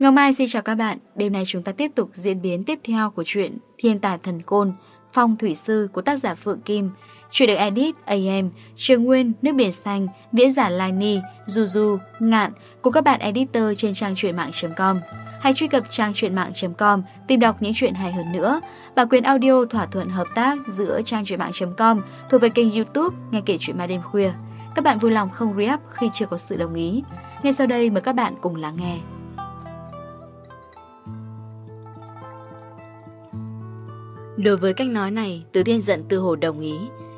Ngọc Mai xin chào các bạn, đêm nay chúng ta tiếp tục diễn biến tiếp theo của truyện Thiên tài thần côn, phong thủy sư của tác giả Phượng Kim. Chuyện được edit AM, Trường Nguyên, Nước Biển Xanh, Viễn Giả Lai Ni, Du Du, Ngạn của các bạn editor trên trang truyện mạng.com. Hãy truy cập trang truyện mạng.com tìm đọc những chuyện hay hơn nữa. Bản quyền audio thỏa thuận hợp tác giữa trang truyện mạng.com thuộc về kênh youtube Nghe Kể Chuyện Ma Đêm Khuya. Các bạn vui lòng không re khi chưa có sự đồng ý. Ngay sau đây mời các bạn cùng lắng nghe. Đối với cách nói này, Từ Thiên Dận từ hồ đồng ý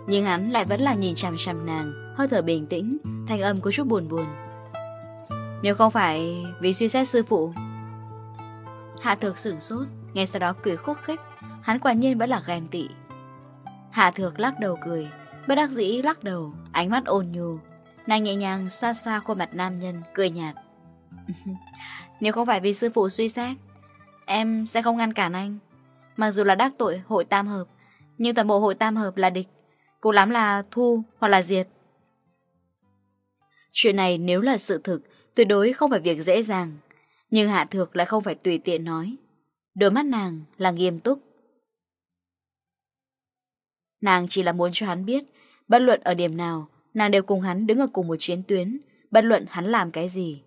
nhưng hắn lại vẫn là nhìn chằm chằm nàng, Hơi thở bình tĩnh, Thanh âm có chút buồn buồn. Nếu không phải vì suy xét sư phụ. Hạ thược sửng sốt, Ngay sau đó cười khúc khích, Hắn quả nhiên vẫn là ghen tị. Hạ thược lắc đầu cười, Bất đắc dĩ lắc đầu, Ánh mắt ôn nhu. Nàng nhẹ nhàng xoa xoa khuôn mặt nam nhân, Cười nhạt. Nếu không phải vì sư phụ suy xét, Em sẽ không ngăn cản anh. Mặc dù là đắc tội hội tam hợp, Nhưng toàn bộ hội tam hợp là địch cũng lắm là thu hoặc là diệt. Chuyện này nếu là sự thực, Tuyệt đối không phải việc dễ dàng. Nhưng Hạ Thược lại không phải tùy tiện nói. Đôi mắt nàng là nghiêm túc. Nàng chỉ là muốn cho hắn biết, Bất luận ở điểm nào, Nàng đều cùng hắn đứng ở cùng một chiến tuyến, Bất luận hắn làm cái gì.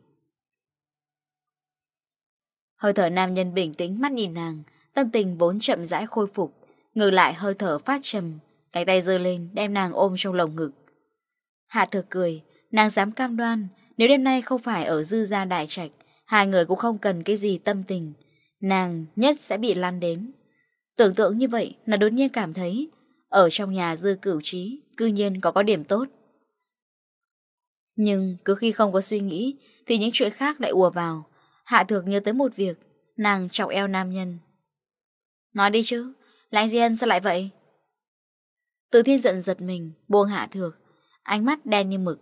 Hơi thở nam nhân bình tĩnh mắt nhìn nàng, Tâm tình vốn chậm rãi khôi phục, Ngược lại hơi thở phát trầm Cánh tay dơ lên, đem nàng ôm trong lồng ngực. Hạ thược cười, Nàng dám cam đoan, Nếu đêm nay không phải ở dư gia đại trạch, Hai người cũng không cần cái gì tâm tình, Nàng nhất sẽ bị lan đến. Tưởng tượng như vậy là đột nhiên cảm thấy, Ở trong nhà dư cửu trí, Cư nhiên có có điểm tốt. Nhưng cứ khi không có suy nghĩ, Thì những chuyện khác lại ùa vào. Hạ thược nhớ tới một việc, Nàng chọc eo nam nhân. Nói đi chứ, Lãnh Diên sao lại vậy? Từ thiên giận giật mình, buông hạ thược, ánh mắt đen như mực.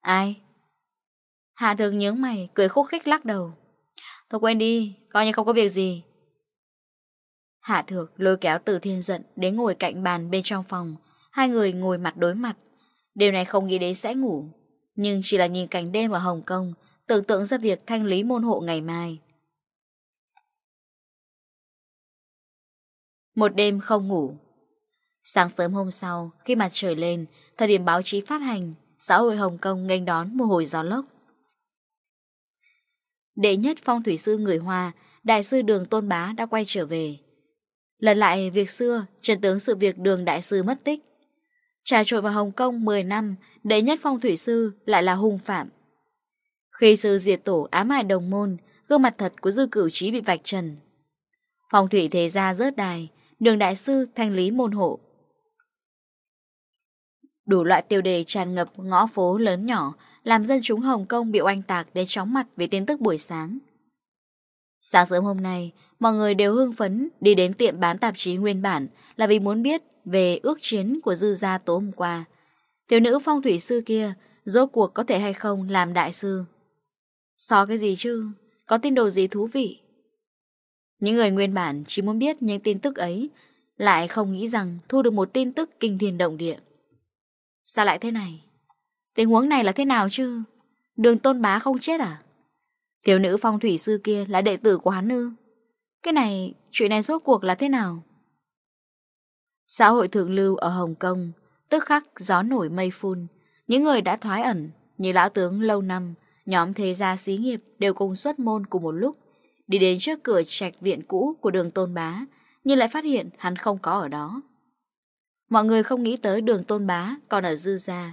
Ai? Hạ thược nhướng mày, cười khúc khích lắc đầu. Thôi quên đi, coi như không có việc gì. Hạ thược lôi kéo từ thiên giận đến ngồi cạnh bàn bên trong phòng, hai người ngồi mặt đối mặt. Điều này không nghĩ đến sẽ ngủ, nhưng chỉ là nhìn cảnh đêm ở Hồng Kông, tưởng tượng ra việc thanh lý môn hộ ngày mai. Một đêm không ngủ Sáng sớm hôm sau, khi mặt trời lên, thời điểm báo chí phát hành, xã hội Hồng Kông nghênh đón mùa hồi gió lốc. Đệ nhất phong thủy sư người Hoa, đại sư Đường Tôn Bá đã quay trở về. Lần lại việc xưa, trần tướng sự việc Đường đại sư mất tích. Trà trội vào Hồng Kông 10 năm, đệ nhất phong thủy sư lại là hung phạm. Khi sư diệt tổ ám hại đồng môn, gương mặt thật của dư cửu trí bị vạch trần. Phong thủy thế gia rớt đài, đường đại sư thanh lý môn hộ. Đủ loại tiêu đề tràn ngập ngõ phố lớn nhỏ, làm dân chúng Hồng Kông bị oanh tạc đến chóng mặt về tin tức buổi sáng. Sáng sớm hôm nay, mọi người đều hưng phấn đi đến tiệm bán tạp chí nguyên bản là vì muốn biết về ước chiến của dư gia tối hôm qua. Thiếu nữ phong thủy sư kia rốt cuộc có thể hay không làm đại sư. So cái gì chứ? Có tin đồ gì thú vị? Những người nguyên bản chỉ muốn biết những tin tức ấy, lại không nghĩ rằng thu được một tin tức kinh thiên động địa. Sao lại thế này? Tình huống này là thế nào chứ? Đường tôn bá không chết à? Thiếu nữ phong thủy sư kia là đệ tử của hắn ư? Cái này, chuyện này rốt cuộc là thế nào? Xã hội thượng lưu ở Hồng Kông, tức khắc gió nổi mây phun. Những người đã thoái ẩn, như lão tướng lâu năm, nhóm thế gia xí nghiệp đều cùng xuất môn cùng một lúc. Đi đến trước cửa trạch viện cũ của đường tôn bá, nhưng lại phát hiện hắn không có ở đó. Mọi người không nghĩ tới đường tôn bá còn ở dư gia.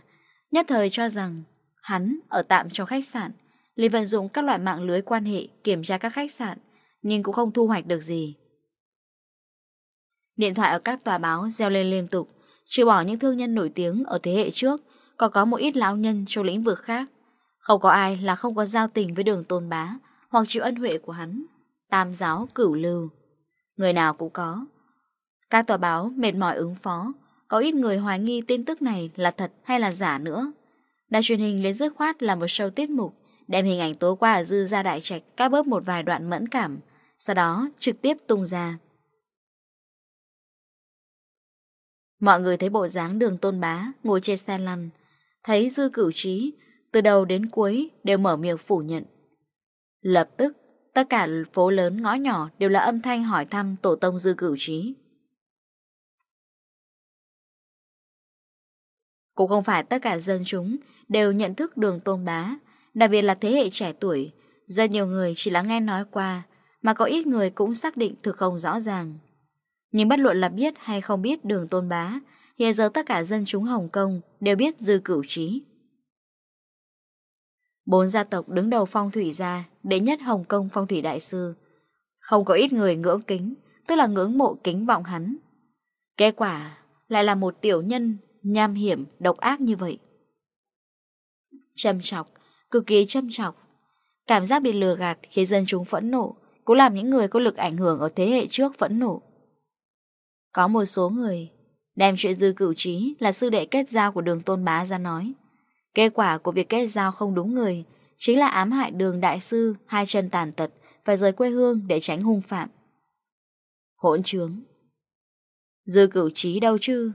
Nhất thời cho rằng hắn ở tạm trong khách sạn Lý vận dụng các loại mạng lưới quan hệ kiểm tra các khách sạn, Nhưng cũng không thu hoạch được gì. Điện thoại ở các tòa báo gieo lên liên tục, Trừ bỏ những thương nhân nổi tiếng ở thế hệ trước, Còn có một ít lão nhân trong lĩnh vực khác. Không có ai là không có giao tình với đường tôn bá Hoặc chịu ân huệ của hắn, Tam giáo cửu lưu. Người nào cũng có. Các tòa báo mệt mỏi ứng phó có ít người hoài nghi tin tức này là thật hay là giả nữa. Đài truyền hình lên dứt khoát là một show tiết mục, đem hình ảnh tối qua ở dư ra đại trạch cắt bớt một vài đoạn mẫn cảm, sau đó trực tiếp tung ra. Mọi người thấy bộ dáng đường tôn bá ngồi trên xe lăn, thấy dư cửu trí từ đầu đến cuối đều mở miệng phủ nhận. Lập tức, tất cả phố lớn ngõ nhỏ đều là âm thanh hỏi thăm tổ tông dư cửu trí. Cũng không phải tất cả dân chúng đều nhận thức đường tôn bá, đặc biệt là thế hệ trẻ tuổi. Rất nhiều người chỉ là nghe nói qua, mà có ít người cũng xác định thực không rõ ràng. Nhưng bất luận là biết hay không biết đường tôn bá, hiện giờ tất cả dân chúng Hồng Kông đều biết dư cửu trí. Bốn gia tộc đứng đầu phong thủy gia, đệ nhất Hồng Kông phong thủy đại sư. Không có ít người ngưỡng kính, tức là ngưỡng mộ kính vọng hắn. Kết quả lại là một tiểu nhân nham hiểm, độc ác như vậy. Châm chọc, cực kỳ châm chọc. Cảm giác bị lừa gạt khiến dân chúng phẫn nộ, cũng làm những người có lực ảnh hưởng ở thế hệ trước phẫn nộ. Có một số người đem chuyện dư cửu trí là sư đệ kết giao của đường tôn bá ra nói. Kết quả của việc kết giao không đúng người chính là ám hại đường đại sư hai chân tàn tật phải rời quê hương để tránh hung phạm. Hỗn trướng Dư cửu trí đâu chứ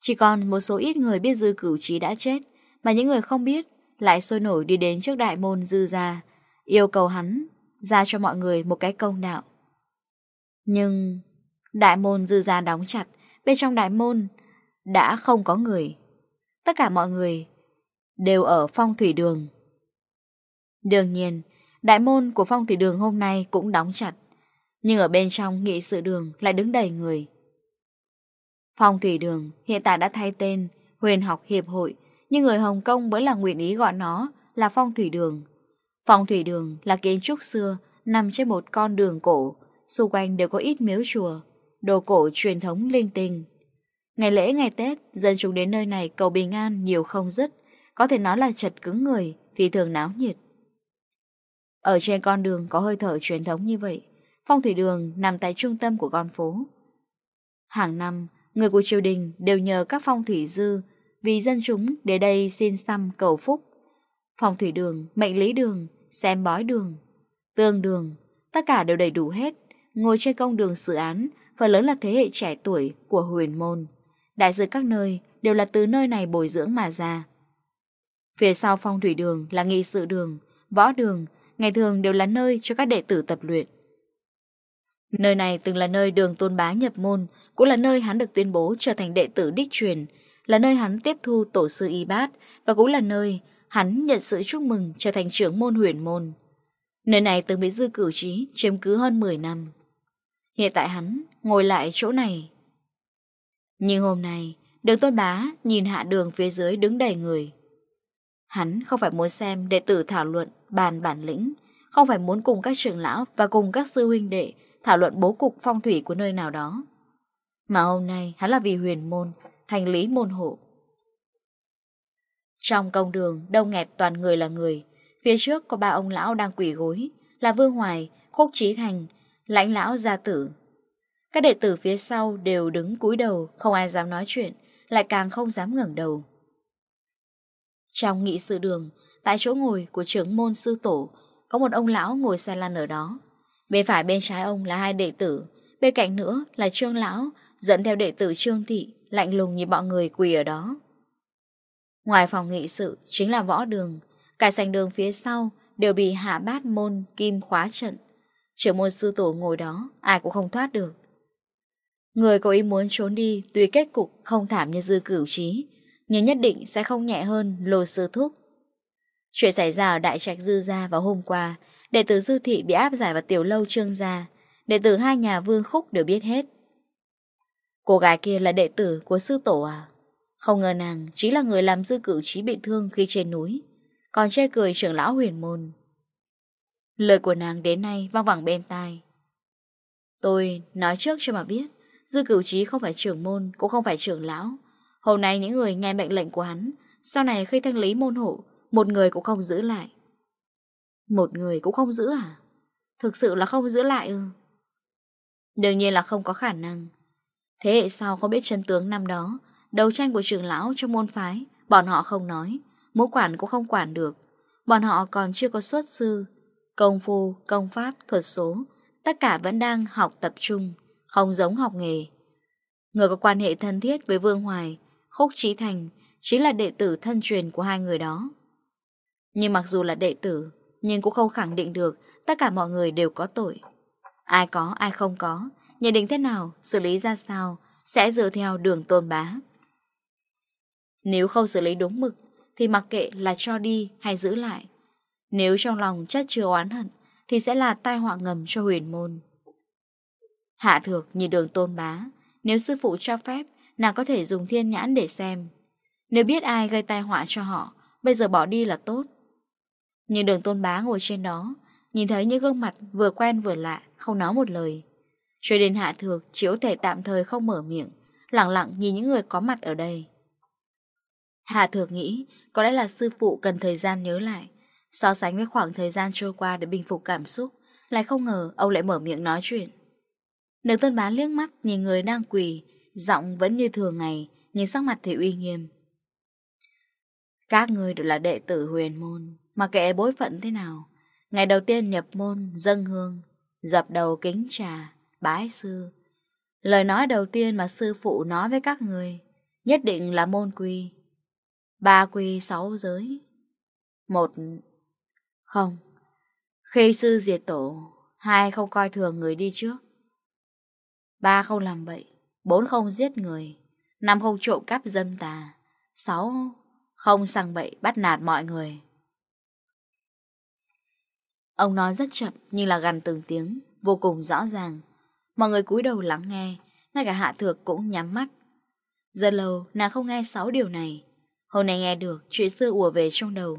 chỉ còn một số ít người biết dư cửu trí đã chết, mà những người không biết lại sôi nổi đi đến trước đại môn dư gia yêu cầu hắn ra cho mọi người một cái công đạo. Nhưng đại môn dư gia đóng chặt, bên trong đại môn đã không có người. Tất cả mọi người đều ở phong thủy đường. Đương nhiên, đại môn của phong thủy đường hôm nay cũng đóng chặt, nhưng ở bên trong nghị sự đường lại đứng đầy người. Phong Thủy Đường hiện tại đã thay tên Huyền học hiệp hội, nhưng người Hồng Kông vẫn là nguyện ý gọi nó là Phong Thủy Đường. Phong Thủy Đường là kiến trúc xưa nằm trên một con đường cổ, xung quanh đều có ít miếu chùa, đồ cổ truyền thống linh tinh. Ngày lễ ngày Tết, dân chúng đến nơi này cầu bình an nhiều không dứt, có thể nói là chật cứng người, vì thường náo nhiệt. Ở trên con đường có hơi thở truyền thống như vậy, Phong Thủy Đường nằm tại trung tâm của con phố. Hàng năm, Người của triều đình đều nhờ các phong thủy dư vì dân chúng để đây xin xăm cầu phúc. Phong thủy đường, mệnh lý đường, xem bói đường, tương đường, tất cả đều đầy đủ hết. Ngồi trên công đường xử án, phần lớn là thế hệ trẻ tuổi của huyền môn. Đại dự các nơi đều là từ nơi này bồi dưỡng mà ra. Phía sau phong thủy đường là nghị sự đường, võ đường, ngày thường đều là nơi cho các đệ tử tập luyện. Nơi này từng là nơi đường tôn bá nhập môn, cũng là nơi hắn được tuyên bố trở thành đệ tử đích truyền, là nơi hắn tiếp thu tổ sư y bát và cũng là nơi hắn nhận sự chúc mừng trở thành trưởng môn huyền môn. Nơi này từng bị dư cử trí chiếm cứ hơn 10 năm. Hiện tại hắn ngồi lại chỗ này. Nhưng hôm nay, đường tôn bá nhìn hạ đường phía dưới đứng đầy người. Hắn không phải muốn xem đệ tử thảo luận, bàn bản lĩnh, không phải muốn cùng các trưởng lão và cùng các sư huynh đệ thảo luận bố cục phong thủy của nơi nào đó. Mà hôm nay hắn là vì huyền môn, thành lý môn hộ. Trong công đường, đông nghẹt toàn người là người. Phía trước có ba ông lão đang quỷ gối, là Vương Hoài, Khúc Trí Thành, Lãnh Lão Gia Tử. Các đệ tử phía sau đều đứng cúi đầu, không ai dám nói chuyện, lại càng không dám ngẩng đầu. Trong nghị sự đường, tại chỗ ngồi của trưởng môn sư tổ, có một ông lão ngồi xe lăn ở đó. Bên phải bên trái ông là hai đệ tử, Bên cạnh nữa là Trương Lão, Dẫn theo đệ tử Trương Thị, Lạnh lùng như bọn người quỳ ở đó. Ngoài phòng nghị sự Chính là võ đường, Cả sành đường phía sau Đều bị hạ bát môn kim khóa trận. Trưởng môn sư tổ ngồi đó, Ai cũng không thoát được. Người có ý muốn trốn đi Tuy kết cục không thảm như dư cửu trí, Nhưng nhất định sẽ không nhẹ hơn lô sư thúc. Chuyện xảy ra ở Đại Trạch Dư Gia vào hôm qua Đệ tử dư thị bị áp giải vào tiểu lâu trương gia. Đệ tử hai nhà vương khúc đều biết hết. Cô gái kia là đệ tử của sư tổ à? Không ngờ nàng chính là người làm dư cử trí bị thương khi trên núi, Còn chê cười trưởng lão huyền môn. Lời của nàng đến nay vang vẳng bên tai. Tôi nói trước cho mà biết, Dư cửu trí không phải trưởng môn, Cũng không phải trưởng lão. Hôm nay những người nghe mệnh lệnh của hắn, Sau này khi thanh lý môn hộ, Một người cũng không giữ lại. Một người cũng không giữ à? Thực sự là không giữ lại ư? Đương nhiên là không có khả năng. Thế hệ sau không biết chân tướng năm đó, đấu tranh của trưởng lão trong môn phái, bọn họ không nói, mũ quản cũng không quản được. Bọn họ còn chưa có xuất sư, công phu, công pháp, thuật số, tất cả vẫn đang học tập trung, không giống học nghề. Người có quan hệ thân thiết với Vương Hoài, Khúc Trí Thành, chính là đệ tử thân truyền của hai người đó. Nhưng mặc dù là đệ tử, nhưng cũng không khẳng định được tất cả mọi người đều có tội. Ai có, ai không có, nhận định thế nào, xử lý ra sao, sẽ dựa theo đường tôn bá. Nếu không xử lý đúng mực, thì mặc kệ là cho đi hay giữ lại. Nếu trong lòng chất chứa oán hận, thì sẽ là tai họa ngầm cho huyền môn. Hạ thược nhìn đường tôn bá, nếu sư phụ cho phép, nàng có thể dùng thiên nhãn để xem. Nếu biết ai gây tai họa cho họ, bây giờ bỏ đi là tốt. Nhưng đường tôn bá ngồi trên đó, Nhìn thấy những gương mặt vừa quen vừa lạ, Không nói một lời. Cho đến hạ thược, chỉ có thể tạm thời không mở miệng, Lặng lặng nhìn những người có mặt ở đây. Hạ thược nghĩ, Có lẽ là sư phụ cần thời gian nhớ lại. So sánh với khoảng thời gian trôi qua Để bình phục cảm xúc, Lại không ngờ ông lại mở miệng nói chuyện. Đường tôn bá liếc mắt nhìn người đang quỳ, Giọng vẫn như thường ngày, Nhưng sắc mặt thì uy nghiêm. Các người đều là đệ tử huyền môn mà kệ bối phận thế nào, ngày đầu tiên nhập môn, dâng hương, dập đầu kính trà, bái sư. Lời nói đầu tiên mà sư phụ nói với các người nhất định là môn quy. Ba quy sáu giới. Một... Không. Khi sư diệt tổ, hai không coi thường người đi trước. Ba không làm bậy, bốn không giết người, năm không trộm cắp dâm tà, sáu không sang bậy bắt nạt mọi người. Ông nói rất chậm nhưng là gần từng tiếng, vô cùng rõ ràng. Mọi người cúi đầu lắng nghe, ngay cả Hạ Thược cũng nhắm mắt. giờ lâu nàng không nghe sáu điều này. Hôm nay nghe được, chuyện xưa ùa về trong đầu.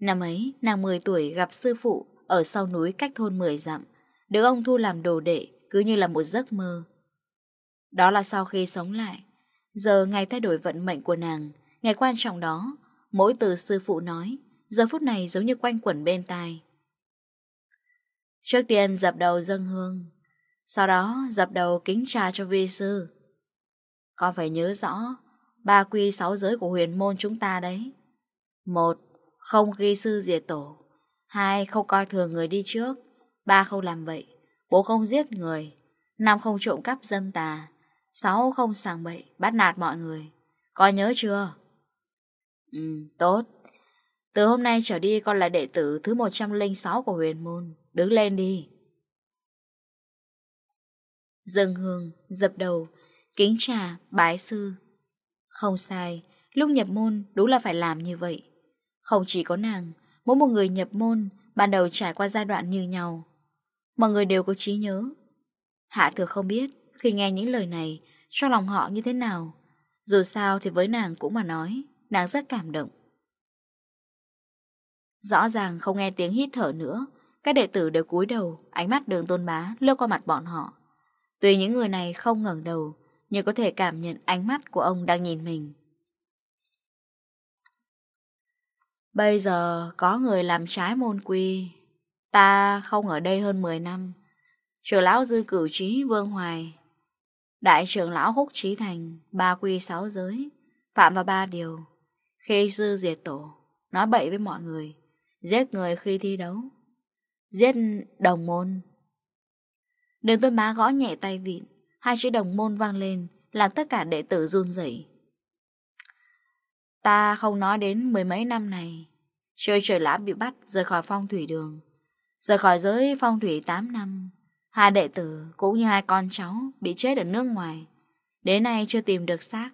Năm ấy, nàng 10 tuổi gặp sư phụ ở sau núi cách thôn 10 dặm, được ông thu làm đồ đệ, cứ như là một giấc mơ. Đó là sau khi sống lại. Giờ ngày thay đổi vận mệnh của nàng, ngày quan trọng đó, mỗi từ sư phụ nói, giờ phút này giống như quanh quẩn bên tai. Trước tiên dập đầu dâng hương, sau đó dập đầu kính trà cho vi sư. Con phải nhớ rõ ba quy sáu giới của huyền môn chúng ta đấy. Một, không ghi sư diệt tổ. Hai, không coi thường người đi trước. Ba, không làm vậy Bố không giết người. Năm, không trộm cắp dâm tà. Sáu, không sàng bậy, bắt nạt mọi người. Con nhớ chưa? Ừ, tốt. Từ hôm nay trở đi con là đệ tử thứ 106 của huyền môn đứng lên đi. Dâng hương, dập đầu, kính trà, bái sư. Không sai, lúc nhập môn đúng là phải làm như vậy. Không chỉ có nàng, mỗi một người nhập môn ban đầu trải qua giai đoạn như nhau. Mọi người đều có trí nhớ. Hạ thừa không biết khi nghe những lời này cho lòng họ như thế nào. Dù sao thì với nàng cũng mà nói, nàng rất cảm động. Rõ ràng không nghe tiếng hít thở nữa, các đệ tử đều cúi đầu, ánh mắt đường tôn bá lướt qua mặt bọn họ. Tuy những người này không ngẩng đầu, nhưng có thể cảm nhận ánh mắt của ông đang nhìn mình. Bây giờ có người làm trái môn quy, ta không ở đây hơn 10 năm. Trưởng lão dư cửu trí Vương Hoài, đại trưởng lão Húc Trí Thành, ba quy sáu giới, phạm vào ba điều. Khi dư diệt tổ, nói bậy với mọi người, giết người khi thi đấu, Giết đồng môn. Đường tuân bá gõ nhẹ tay vịn, Hai chữ đồng môn vang lên, Làm tất cả đệ tử run rẩy. Ta không nói đến mười mấy năm này, trời trời lã bị bắt, Rời khỏi phong thủy đường. Rời khỏi giới phong thủy 8 năm, Hai đệ tử cũng như hai con cháu Bị chết ở nước ngoài. Đến nay chưa tìm được xác.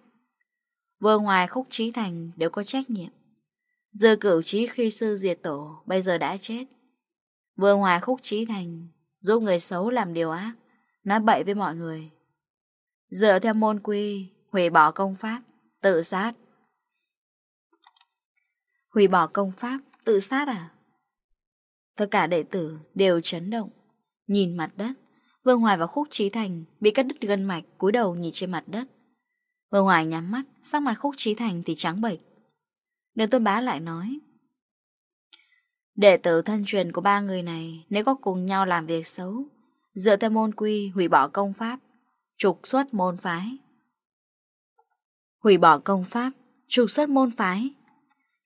Vừa ngoài khúc trí thành đều có trách nhiệm. Dư cửu trí khi sư diệt tổ Bây giờ đã chết. Vừa ngoài khúc trí thành, giúp người xấu làm điều ác, nói bậy với mọi người. Dựa theo môn quy, hủy bỏ công pháp, tự sát. Hủy bỏ công pháp, tự sát à? Tất cả đệ tử đều chấn động, nhìn mặt đất. Vương Hoài và Khúc Trí Thành bị cắt đứt gân mạch cúi đầu nhìn trên mặt đất. Vương Hoài nhắm mắt, sắc mặt Khúc Trí Thành thì trắng bệch. Đường Tôn Bá lại nói, Đệ tử thân truyền của ba người này nếu có cùng nhau làm việc xấu, dựa theo môn quy hủy bỏ công pháp, trục xuất môn phái. Hủy bỏ công pháp, trục xuất môn phái.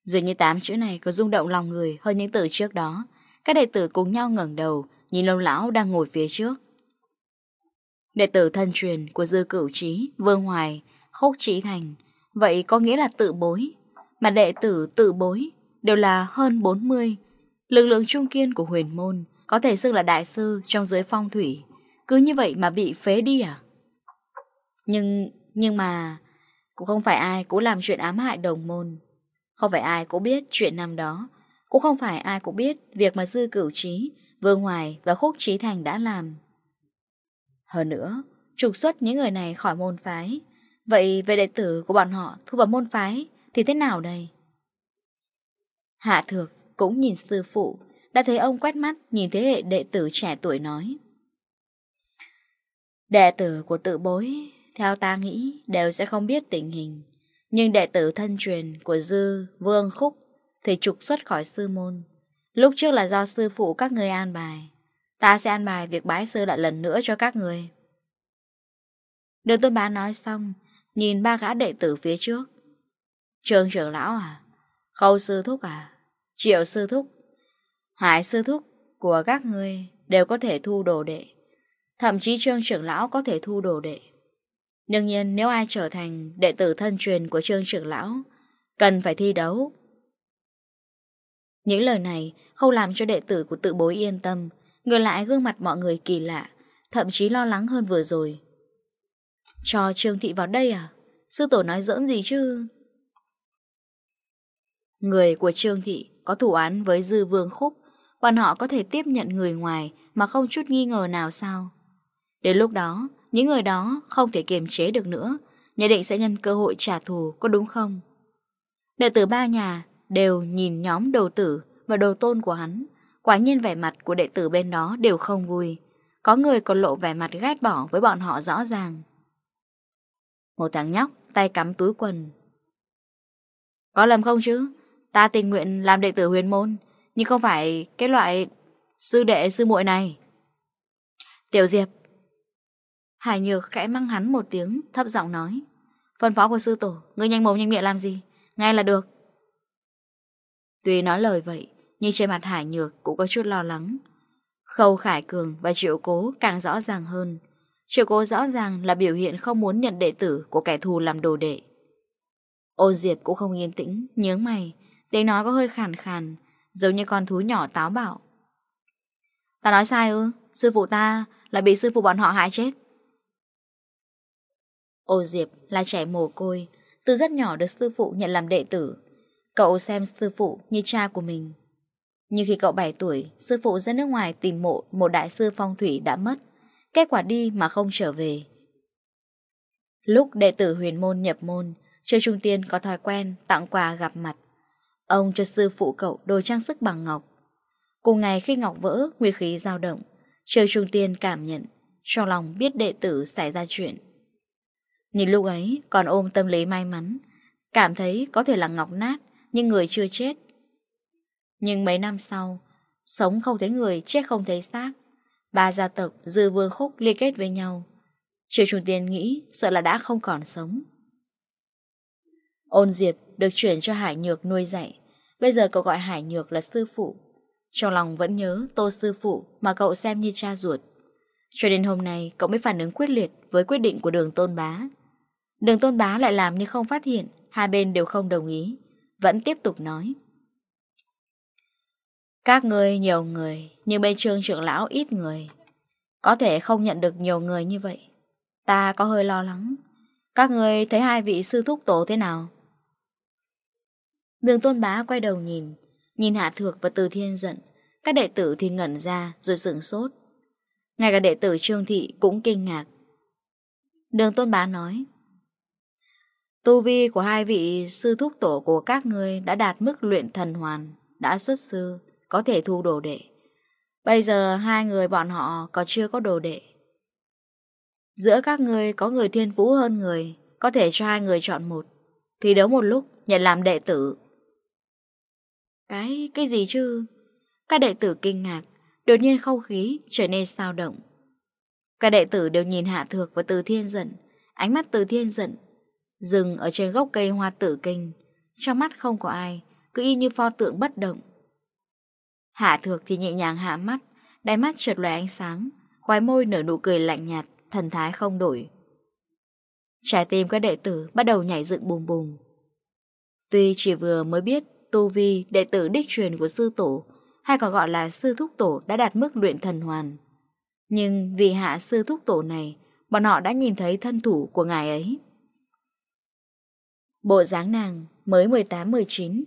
Dường như tám chữ này có rung động lòng người hơn những từ trước đó. Các đệ tử cùng nhau ngẩng đầu, nhìn lông lão đang ngồi phía trước. Đệ tử thân truyền của dư cửu trí, vương hoài, khúc trí thành, vậy có nghĩa là tự bối. Mà đệ tử tự bối đều là hơn 40, Lực lượng trung kiên của huyền môn có thể xưng là đại sư trong giới phong thủy. Cứ như vậy mà bị phế đi à? Nhưng, nhưng mà, cũng không phải ai cũng làm chuyện ám hại đồng môn. Không phải ai cũng biết chuyện năm đó. Cũng không phải ai cũng biết việc mà sư Cửu Trí, Vương Hoài và Khúc Trí Thành đã làm. Hơn nữa, trục xuất những người này khỏi môn phái. Vậy về đệ tử của bọn họ thu vào môn phái thì thế nào đây? Hạ thược cũng nhìn sư phụ, đã thấy ông quét mắt nhìn thế hệ đệ tử trẻ tuổi nói. Đệ tử của tự bối, theo ta nghĩ, đều sẽ không biết tình hình. Nhưng đệ tử thân truyền của Dư, Vương, Khúc thì trục xuất khỏi sư môn. Lúc trước là do sư phụ các người an bài. Ta sẽ an bài việc bái sư lại lần nữa cho các người. Đường tôn bá nói xong, nhìn ba gã đệ tử phía trước. Trường trưởng lão à? Khâu sư thúc à? Triệu sư thúc, hải sư thúc của các người đều có thể thu đồ đệ. Thậm chí trương trưởng lão có thể thu đồ đệ. Đương nhiên nếu ai trở thành đệ tử thân truyền của trương trưởng lão, cần phải thi đấu. Những lời này không làm cho đệ tử của tự bối yên tâm, ngược lại gương mặt mọi người kỳ lạ, thậm chí lo lắng hơn vừa rồi. Cho Trương Thị vào đây à? Sư tổ nói giỡn gì chứ? Người của Trương Thị có thủ án với dư vương khúc, bọn họ có thể tiếp nhận người ngoài mà không chút nghi ngờ nào sao? Đến lúc đó, những người đó không thể kiềm chế được nữa, nhất định sẽ nhân cơ hội trả thù, có đúng không? Đệ tử ba nhà đều nhìn nhóm đầu tử và đồ tôn của hắn, quả nhiên vẻ mặt của đệ tử bên đó đều không vui. Có người còn lộ vẻ mặt ghét bỏ với bọn họ rõ ràng. Một thằng nhóc, tay cắm túi quần. Có lầm không chứ? Ta tình nguyện làm đệ tử huyền môn Nhưng không phải cái loại sư đệ sư muội này. Tiểu Diệp. Hải Nhược khẽ măng hắn một tiếng Thấp giọng nói. Phân phó của sư tổ Ngươi nhanh mồm nhanh miệng làm gì? Ngay là được. Tuy nói lời vậy Nhưng trên mặt Hải Nhược cũng có chút lo lắng. Khâu Khải Cường và Triệu Cố càng rõ ràng hơn. Triệu Cố rõ ràng là biểu hiện không muốn nhận đệ tử của kẻ thù làm đồ đệ. Ôn Diệp cũng không yên tĩnh, nhớ mày Tiếng nói có hơi khàn khàn, Giống như con thú nhỏ táo bạo. Ta nói sai ư? Sư phụ ta là bị sư phụ bọn họ hại chết. Ô Diệp là trẻ mồ côi, Từ rất nhỏ được sư phụ nhận làm đệ tử. Cậu xem sư phụ như cha của mình. Nhưng khi cậu 7 tuổi, Sư phụ ra nước ngoài tìm mộ Một đại sư phong thủy đã mất. Kết quả đi mà không trở về. Lúc đệ tử huyền môn nhập môn, Chơi trung tiên có thói quen tặng quà gặp mặt. Ông cho sư phụ cậu đồ trang sức bằng ngọc. Cùng ngày khi ngọc vỡ, nguyên khí dao động. Trời trung tiên cảm nhận, trong lòng biết đệ tử xảy ra chuyện. Nhìn lúc ấy còn ôm tâm lý may mắn, cảm thấy có thể là ngọc nát, nhưng người chưa chết. Nhưng mấy năm sau, sống không thấy người, chết không thấy xác. Ba gia tộc dư vương khúc liên kết với nhau. Triều Trung Tiên nghĩ sợ là đã không còn sống. Ôn Diệp được chuyển cho Hải Nhược nuôi dạy. Bây giờ cậu gọi Hải Nhược là sư phụ. Trong lòng vẫn nhớ tô sư phụ mà cậu xem như cha ruột. Cho đến hôm nay, cậu mới phản ứng quyết liệt với quyết định của đường tôn bá. Đường tôn bá lại làm như không phát hiện, hai bên đều không đồng ý. Vẫn tiếp tục nói. Các người nhiều người, nhưng bên trường trưởng lão ít người. Có thể không nhận được nhiều người như vậy. Ta có hơi lo lắng. Các người thấy hai vị sư thúc tổ thế nào? Đường tôn bá quay đầu nhìn Nhìn Hạ Thược và Từ Thiên giận Các đệ tử thì ngẩn ra rồi sửng sốt Ngay cả đệ tử Trương Thị cũng kinh ngạc Đường tôn bá nói Tu vi của hai vị sư thúc tổ của các ngươi đã đạt mức luyện thần hoàn, đã xuất sư, có thể thu đồ đệ. Bây giờ hai người bọn họ còn chưa có đồ đệ. Giữa các ngươi có người thiên phú hơn người, có thể cho hai người chọn một. Thì đấu một lúc, nhận làm đệ tử cái, cái gì chứ? Các đệ tử kinh ngạc, đột nhiên không khí trở nên sao động. Các đệ tử đều nhìn Hạ Thược và Từ Thiên Dận, ánh mắt Từ Thiên Dận dừng ở trên gốc cây hoa tử kinh, trong mắt không có ai, cứ y như pho tượng bất động. Hạ Thược thì nhẹ nhàng hạ mắt, đáy mắt chợt lóe ánh sáng, khóe môi nở nụ cười lạnh nhạt, thần thái không đổi. Trái tim các đệ tử bắt đầu nhảy dựng bùm bùm. Tuy chỉ vừa mới biết Tu Vi, đệ tử đích truyền của sư tổ, hay còn gọi là sư thúc tổ đã đạt mức luyện thần hoàn. Nhưng vì hạ sư thúc tổ này, bọn họ đã nhìn thấy thân thủ của ngài ấy. Bộ dáng nàng mới 18-19,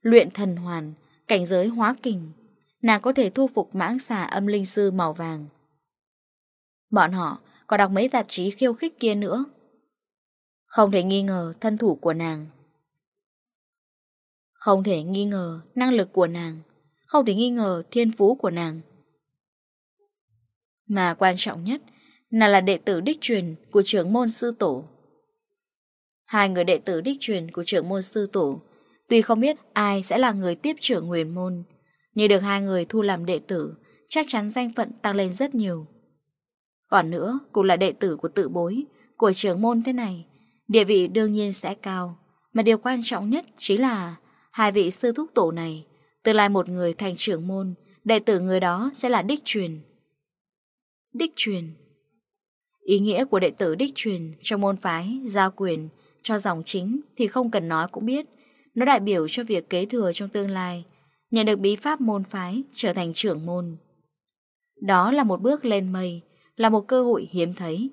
luyện thần hoàn, cảnh giới hóa kình, nàng có thể thu phục mãng xà âm linh sư màu vàng. Bọn họ còn đọc mấy tạp chí khiêu khích kia nữa. Không thể nghi ngờ thân thủ của nàng không thể nghi ngờ năng lực của nàng. Không thể nghi ngờ thiên phú của nàng. Mà quan trọng nhất, Nàng là đệ tử đích truyền của trưởng môn sư tổ. Hai người đệ tử đích truyền của trưởng môn sư tổ, Tuy không biết ai sẽ là người tiếp trưởng huyền môn, Nhưng được hai người thu làm đệ tử, Chắc chắn danh phận tăng lên rất nhiều. Còn nữa, cũng là đệ tử của tự bối, Của trưởng môn thế này, Địa vị đương nhiên sẽ cao, Mà điều quan trọng nhất chính là Hai vị sư thúc tổ này, tương lai một người thành trưởng môn, đệ tử người đó sẽ là đích truyền. Đích truyền Ý nghĩa của đệ tử đích truyền trong môn phái, giao quyền, cho dòng chính thì không cần nói cũng biết. Nó đại biểu cho việc kế thừa trong tương lai, nhận được bí pháp môn phái, trở thành trưởng môn. Đó là một bước lên mây, là một cơ hội hiếm thấy.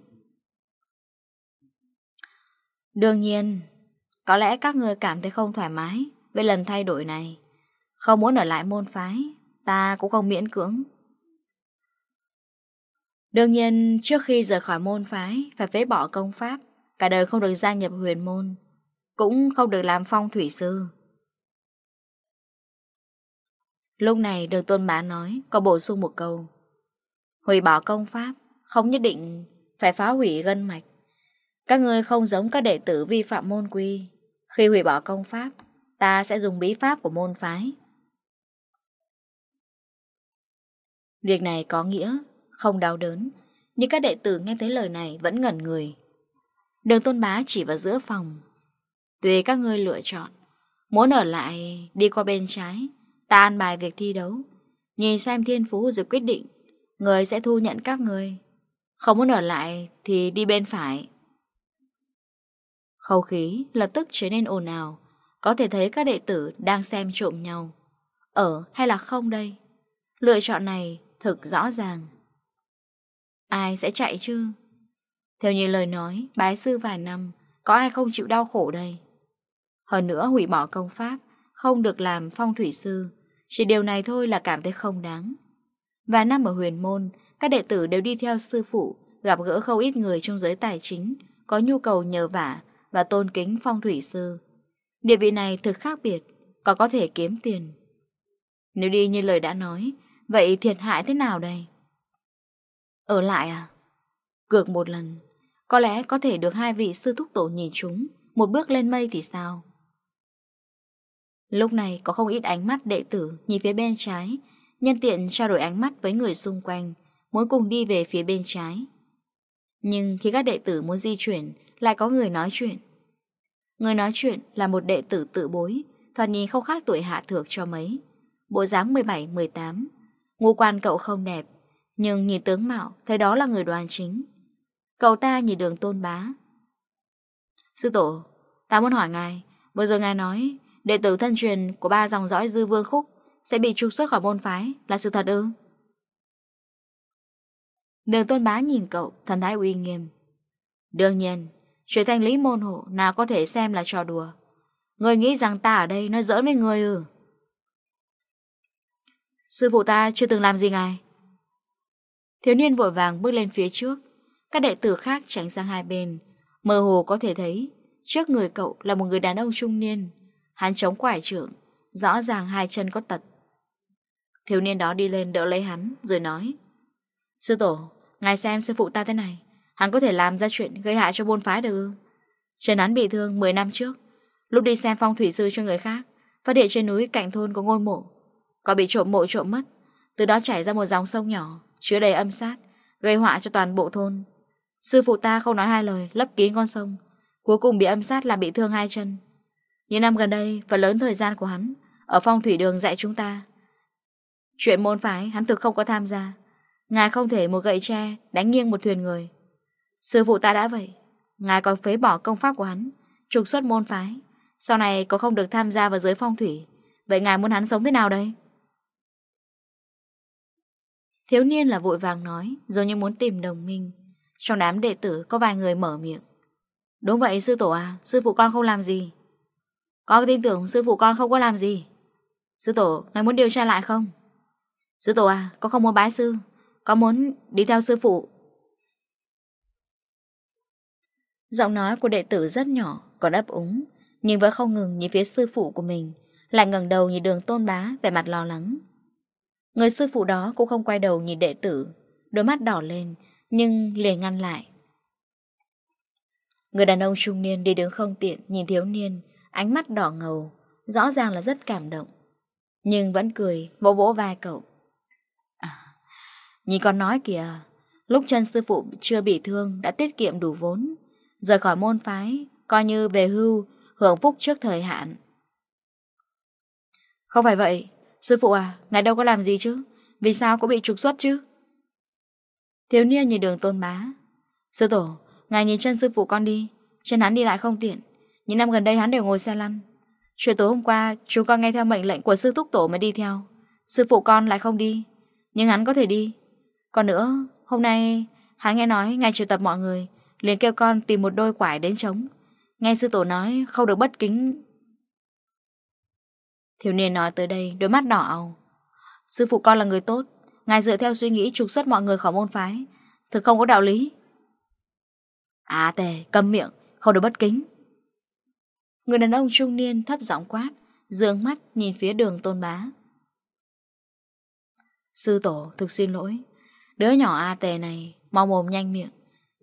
Đương nhiên, có lẽ các người cảm thấy không thoải mái về lần thay đổi này. Không muốn ở lại môn phái, ta cũng không miễn cưỡng. Đương nhiên, trước khi rời khỏi môn phái, phải phế bỏ công pháp, cả đời không được gia nhập huyền môn, cũng không được làm phong thủy sư. Lúc này đường tôn bá nói, có bổ sung một câu. Hủy bỏ công pháp, không nhất định phải phá hủy gân mạch. Các người không giống các đệ tử vi phạm môn quy. Khi hủy bỏ công pháp, Ta sẽ dùng bí pháp của môn phái. Việc này có nghĩa Không đau đớn, Nhưng các đệ tử nghe thấy lời này vẫn ngẩn người. Đường tôn bá chỉ vào giữa phòng. Tùy các ngươi lựa chọn, Muốn ở lại đi qua bên trái, Ta an bài việc thi đấu. Nhìn xem thiên phú rồi quyết định, Người sẽ thu nhận các người Không muốn ở lại thì đi bên phải. Khâu khí lập tức trở nên ồn ào. Có thể thấy các đệ tử đang xem trộm nhau. Ở hay là không đây? Lựa chọn này thực rõ ràng. Ai sẽ chạy chứ? Theo như lời nói, bái sư vài năm, có ai không chịu đau khổ đây? Hơn nữa hủy bỏ công pháp, không được làm phong thủy sư, chỉ điều này thôi là cảm thấy không đáng. Và năm ở huyền môn, các đệ tử đều đi theo sư phụ, gặp gỡ không ít người trong giới tài chính, có nhu cầu nhờ vả và tôn kính phong thủy sư. Địa vị này thực khác biệt, có có thể kiếm tiền. Nếu đi như lời đã nói, vậy thiệt hại thế nào đây? Ở lại à? Cược một lần, có lẽ có thể được hai vị sư thúc tổ nhìn chúng, một bước lên mây thì sao? Lúc này có không ít ánh mắt đệ tử nhìn phía bên trái, nhân tiện trao đổi ánh mắt với người xung quanh, muốn cùng đi về phía bên trái. Nhưng khi các đệ tử muốn di chuyển, lại có người nói chuyện. Người nói chuyện là một đệ tử tự bối, thoạt nhìn không khác tuổi hạ thược cho mấy. Bộ dáng 17-18, ngũ quan cậu không đẹp, nhưng nhìn tướng mạo thấy đó là người đoàn chính. Cậu ta nhìn đường tôn bá. Sư tổ, ta muốn hỏi ngài, vừa rồi ngài nói đệ tử thân truyền của ba dòng dõi dư vương khúc sẽ bị trục xuất khỏi môn phái là sự thật ư? Đường tôn bá nhìn cậu, thần thái uy nghiêm. Đương nhiên, Chuyện thanh lý môn hộ nào có thể xem là trò đùa. Người nghĩ rằng ta ở đây nói giỡn với người ừ Sư phụ ta chưa từng làm gì ngài. Thiếu niên vội vàng bước lên phía trước. Các đệ tử khác tránh sang hai bên. Mơ hồ có thể thấy Trước người cậu là một người đàn ông trung niên. Hắn chống quải trưởng Rõ ràng hai chân có tật. Thiếu niên đó đi lên đỡ lấy hắn Rồi nói Sư tổ, ngài xem sư phụ ta thế này. Hắn có thể làm ra chuyện gây hại cho môn phái được. Ư Trần Án bị thương 10 năm trước, Lúc đi xem phong thủy sư cho người khác, Phát hiện trên núi cạnh thôn có ngôi mộ. Có bị trộm mộ trộm mất, Từ đó chảy ra một dòng sông nhỏ, Chứa đầy âm sát, Gây họa cho toàn bộ thôn. Sư phụ ta không nói hai lời, Lấp kín con sông, Cuối cùng bị âm sát làm bị thương hai chân. Những năm gần đây, Phần lớn thời gian của hắn Ở phong thủy đường dạy chúng ta. Chuyện môn phái hắn thực không có tham gia. Ngài không thể một gậy tre Đánh nghiêng một thuyền người. Sư phụ ta đã vậy, Ngài còn phế bỏ công pháp của hắn, Trục xuất môn phái, Sau này có không được tham gia vào giới phong thủy, Vậy ngài muốn hắn sống thế nào đây? Thiếu niên là vội vàng nói, Giống như muốn tìm đồng minh. Trong đám đệ tử có vài người mở miệng. Đúng vậy, sư tổ à Sư phụ con không làm gì. Con tin tưởng sư phụ con không có làm gì. Sư tổ, ngài muốn điều tra lại không? Sư tổ à con không muốn bái sư. Con muốn đi theo sư phụ Giọng nói của đệ tử rất nhỏ, còn ấp úng, nhưng vẫn không ngừng nhìn phía sư phụ của mình, lại ngẩng đầu nhìn đường tôn bá vẻ mặt lo lắng. Người sư phụ đó cũng không quay đầu nhìn đệ tử, đôi mắt đỏ lên, nhưng liền ngăn lại. Người đàn ông trung niên đi đứng không tiện nhìn thiếu niên, ánh mắt đỏ ngầu, rõ ràng là rất cảm động. Nhưng vẫn cười, vỗ vỗ vai cậu. À, nhìn con nói kìa, lúc chân sư phụ chưa bị thương đã tiết kiệm đủ vốn, rời khỏi môn phái, coi như về hưu, hưởng phúc trước thời hạn. Không phải vậy, sư phụ à, ngài đâu có làm gì chứ, vì sao cũng bị trục xuất chứ? Thiếu niên nhìn đường tôn bá. Sư tổ, ngài nhìn chân sư phụ con đi, chân hắn đi lại không tiện, những năm gần đây hắn đều ngồi xe lăn. Chuyện tối hôm qua, chúng con nghe theo mệnh lệnh của sư thúc tổ mới đi theo. Sư phụ con lại không đi, nhưng hắn có thể đi. Còn nữa, hôm nay hắn nghe nói ngài triệu tập mọi người, liền kêu con tìm một đôi quải đến trống. Nghe sư tổ nói không được bất kính. Thiếu niên nói tới đây, đôi mắt đỏ ầu. Sư phụ con là người tốt, ngài dựa theo suy nghĩ trục xuất mọi người khỏi môn phái. Thực không có đạo lý. À tề, cầm miệng, không được bất kính. Người đàn ông trung niên thấp giọng quát, dương mắt nhìn phía đường tôn bá. Sư tổ, thực xin lỗi. Đứa nhỏ A tề này, mau mồm nhanh miệng.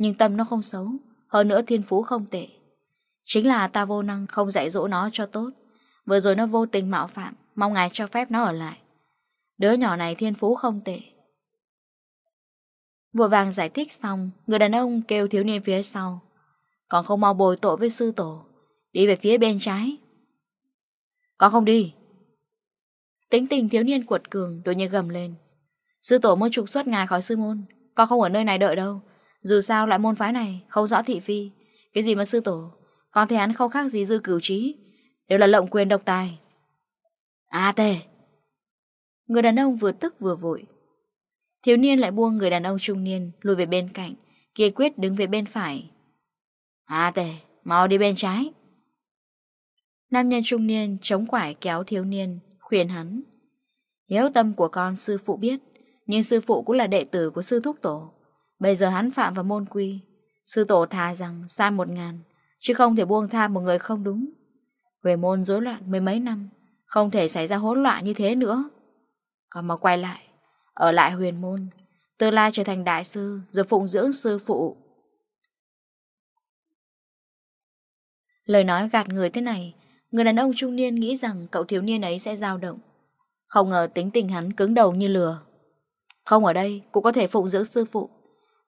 Nhưng tâm nó không xấu, Hơn nữa thiên phú không tệ. Chính là ta vô năng không dạy dỗ nó cho tốt. Vừa rồi nó vô tình mạo phạm, Mong ngài cho phép nó ở lại. Đứa nhỏ này thiên phú không tệ. Vội vàng giải thích xong, Người đàn ông kêu thiếu niên phía sau. Còn không mau bồi tội với sư tổ, Đi về phía bên trái. Con không đi. Tính tình thiếu niên cuột cường, đột nhiên gầm lên. Sư tổ muốn trục xuất ngài khỏi sư môn, Con không ở nơi này đợi đâu. Dù sao loại môn phái này không rõ thị phi. Cái gì mà sư tổ, Con thấy hắn không khác gì dư cửu trí, Đều là lộng quyền độc tài. À A tê Người đàn ông vừa tức vừa vội. Thiếu niên lại buông người đàn ông trung niên Lùi về bên cạnh, Kiên quyết đứng về bên phải. À A tê Mau đi bên trái. Nam nhân trung niên chống quải kéo thiếu niên, Khuyên hắn. Hiếu tâm của con sư phụ biết, Nhưng sư phụ cũng là đệ tử của sư thúc tổ. Bây giờ hắn phạm vào môn quy. Sư tổ thà rằng sai một ngàn, Chứ không thể buông tha một người không đúng. Về môn rối loạn mấy mấy năm, Không thể xảy ra hỗn loạn như thế nữa. Còn mà quay lại, Ở lại huyền môn, Tương lai trở thành đại sư, Rồi phụng dưỡng sư phụ. Lời nói gạt người thế này, Người đàn ông trung niên nghĩ rằng cậu thiếu niên ấy sẽ dao động. Không ngờ tính tình hắn cứng đầu như lừa Không ở đây, cũng có thể phụng dưỡng sư phụ.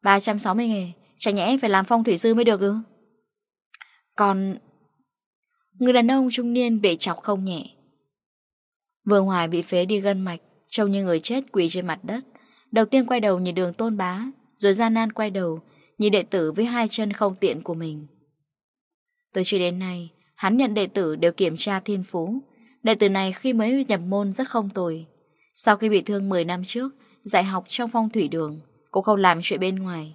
360 nghề Chả nhẽ phải làm phong thủy sư mới được ư? Còn Người đàn ông trung niên bị chọc không nhẹ. Vương Hoài bị phế đi gân mạch, Trông như người chết quỳ trên mặt đất. Đầu tiên quay đầu nhìn đường tôn bá, Rồi gian nan quay đầu Nhìn đệ tử với hai chân không tiện của mình. Từ trước đến nay, Hắn nhận đệ tử đều kiểm tra thiên phú. Đệ tử này khi mới nhập môn rất không tồi. Sau khi bị thương 10 năm trước, Dạy học trong phong thủy đường cô không làm chuyện bên ngoài.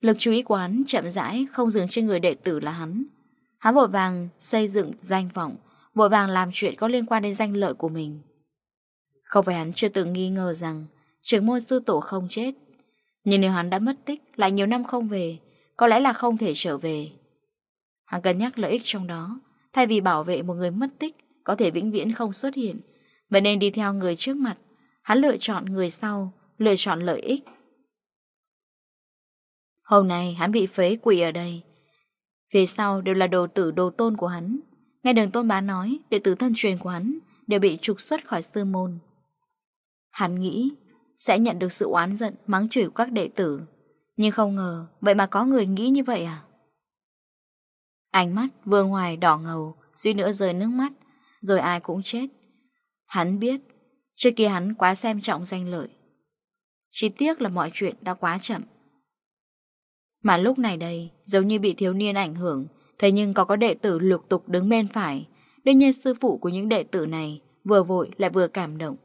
Lực chú ý quán chậm rãi, Không dừng trên người đệ tử là hắn. Hắn vội vàng xây dựng danh vọng, Vội vàng làm chuyện có liên quan đến danh lợi của mình. Không phải hắn chưa từng nghi ngờ rằng Trưởng môn sư tổ không chết. Nhưng nếu hắn đã mất tích Lại nhiều năm không về, Có lẽ là không thể trở về. Hắn cân nhắc lợi ích trong đó. Thay vì bảo vệ một người mất tích, Có thể vĩnh viễn không xuất hiện. Vậy nên đi theo người trước mặt. Hắn lựa chọn người sau, Lựa chọn lợi ích. Hôm nay hắn bị phế quỷ ở đây. Phía sau đều là đồ tử đồ tôn của hắn. Nghe đường tôn bá nói, Đệ tử thân truyền của hắn Đều bị trục xuất khỏi sư môn. Hắn nghĩ Sẽ nhận được sự oán giận, mắng chửi của các đệ tử. Nhưng không ngờ, Vậy mà có người nghĩ như vậy à? Ánh mắt vương hoài đỏ ngầu Suy nữa rơi nước mắt, Rồi ai cũng chết. Hắn biết, Trước kia hắn quá xem trọng danh lợi. Chỉ tiếc là mọi chuyện đã quá chậm. Mà lúc này đây Giống như bị thiếu niên ảnh hưởng Thế nhưng có có đệ tử lục tục đứng bên phải. Đương nhiên sư phụ của những đệ tử này Vừa vội lại vừa cảm động.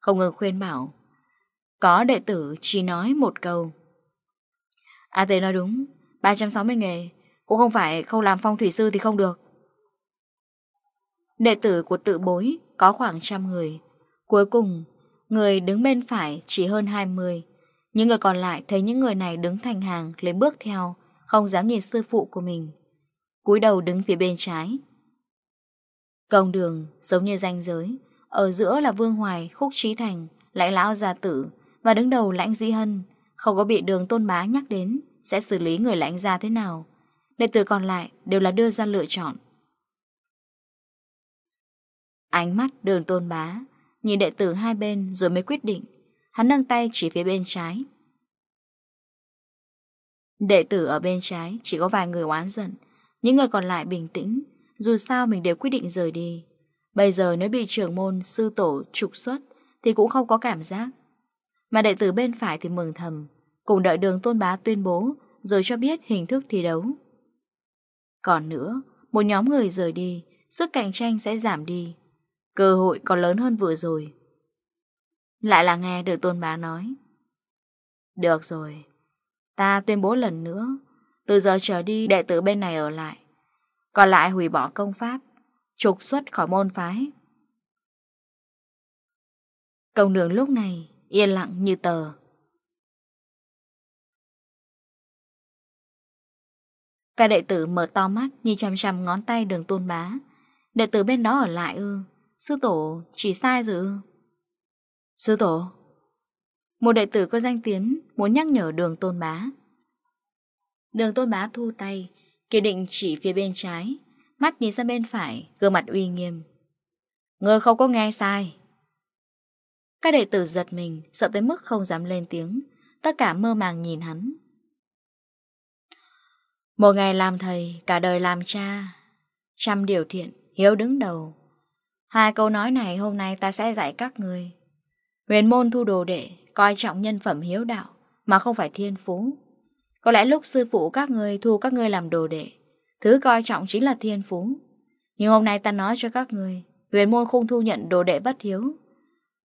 Không ngừng khuyên bảo Có đệ tử chỉ nói một câu. A à, Tế nói đúng 360 nghề Cũng không phải không làm phong thủy sư thì không được. Đệ tử của tự bối Có khoảng trăm người. Cuối cùng Người đứng bên phải chỉ hơn 20 những người còn lại thấy những người này đứng thành hàng lấy bước theo, không dám nhìn sư phụ của mình. cúi đầu đứng phía bên trái. Công đường giống như ranh giới, ở giữa là Vương Hoài, Khúc Trí Thành, Lãnh Lão Gia Tử và đứng đầu Lãnh Duy Hân, không có bị đường tôn bá nhắc đến sẽ xử lý người lãnh gia thế nào. Đệ tử còn lại đều là đưa ra lựa chọn. Ánh mắt đường tôn bá, nhìn đệ tử hai bên rồi mới quyết định. Hắn nâng tay chỉ phía bên trái. Đệ tử ở bên trái, Chỉ có vài người oán giận. Những người còn lại bình tĩnh. Dù sao mình đều quyết định rời đi. Bây giờ nếu bị trưởng môn, sư tổ trục xuất, Thì cũng không có cảm giác. Mà đệ tử bên phải thì mừng thầm. Cùng đợi đường tôn bá tuyên bố, Rồi cho biết hình thức thi đấu. Còn nữa, Một nhóm người rời đi, Sức cạnh tranh sẽ giảm đi. Cơ hội còn lớn hơn vừa rồi. Lại là nghe được tôn bá nói. Được rồi, ta tuyên bố lần nữa, từ giờ trở đi đệ tử bên này ở lại. Còn lại hủy bỏ công pháp, trục xuất khỏi môn phái. Công đường lúc này yên lặng như tờ. Các đệ tử mở to mắt nhìn chằm chằm ngón tay đường tôn bá. Đệ tử bên đó ở lại ư, sư tổ chỉ sai rồi ư. Sư tổ, Một đệ tử có danh tiếng Muốn nhắc nhở đường tôn bá. Đường tôn bá thu tay Kỳ định chỉ phía bên trái, Mắt nhìn sang bên phải, Gương mặt uy nghiêm. Người không có nghe sai. Các đệ tử giật mình, Sợ tới mức không dám lên tiếng, Tất cả mơ màng nhìn hắn. Một ngày làm thầy, Cả đời làm cha, Trăm điều thiện, Hiếu đứng đầu. Hai câu nói này hôm nay ta sẽ dạy các người Huyền môn thu đồ đệ, coi trọng nhân phẩm hiếu đạo, mà không phải thiên phú. Có lẽ lúc sư phụ các người thu các người làm đồ đệ, thứ coi trọng chính là thiên phú. Nhưng hôm nay ta nói cho các người, huyền môn không thu nhận đồ đệ bất hiếu.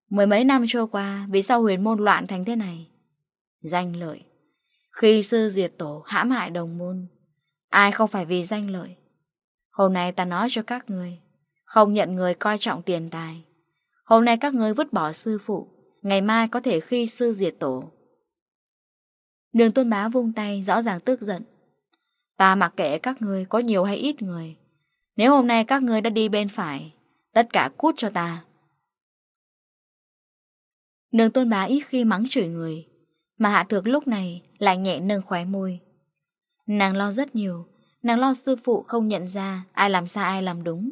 Mười mấy năm trôi qua, vì sao huyền môn loạn thành thế này? Danh lợi. Khi sư diệt tổ hãm hại đồng môn, ai không phải vì danh lợi. Hôm nay ta nói cho các người, không nhận người coi trọng tiền tài. Hôm nay các người vứt bỏ sư phụ, Ngày mai có thể khi sư diệt tổ. Đường tôn bá vung tay, Rõ ràng tức giận. Ta mặc kệ các người có nhiều hay ít người. Nếu hôm nay các người đã đi bên phải, Tất cả cút cho ta. Đường tôn bá ít khi mắng chửi người, Mà hạ thược lúc này Lại nhẹ nâng khóe môi. Nàng lo rất nhiều, Nàng lo sư phụ không nhận ra Ai làm sai, ai làm đúng.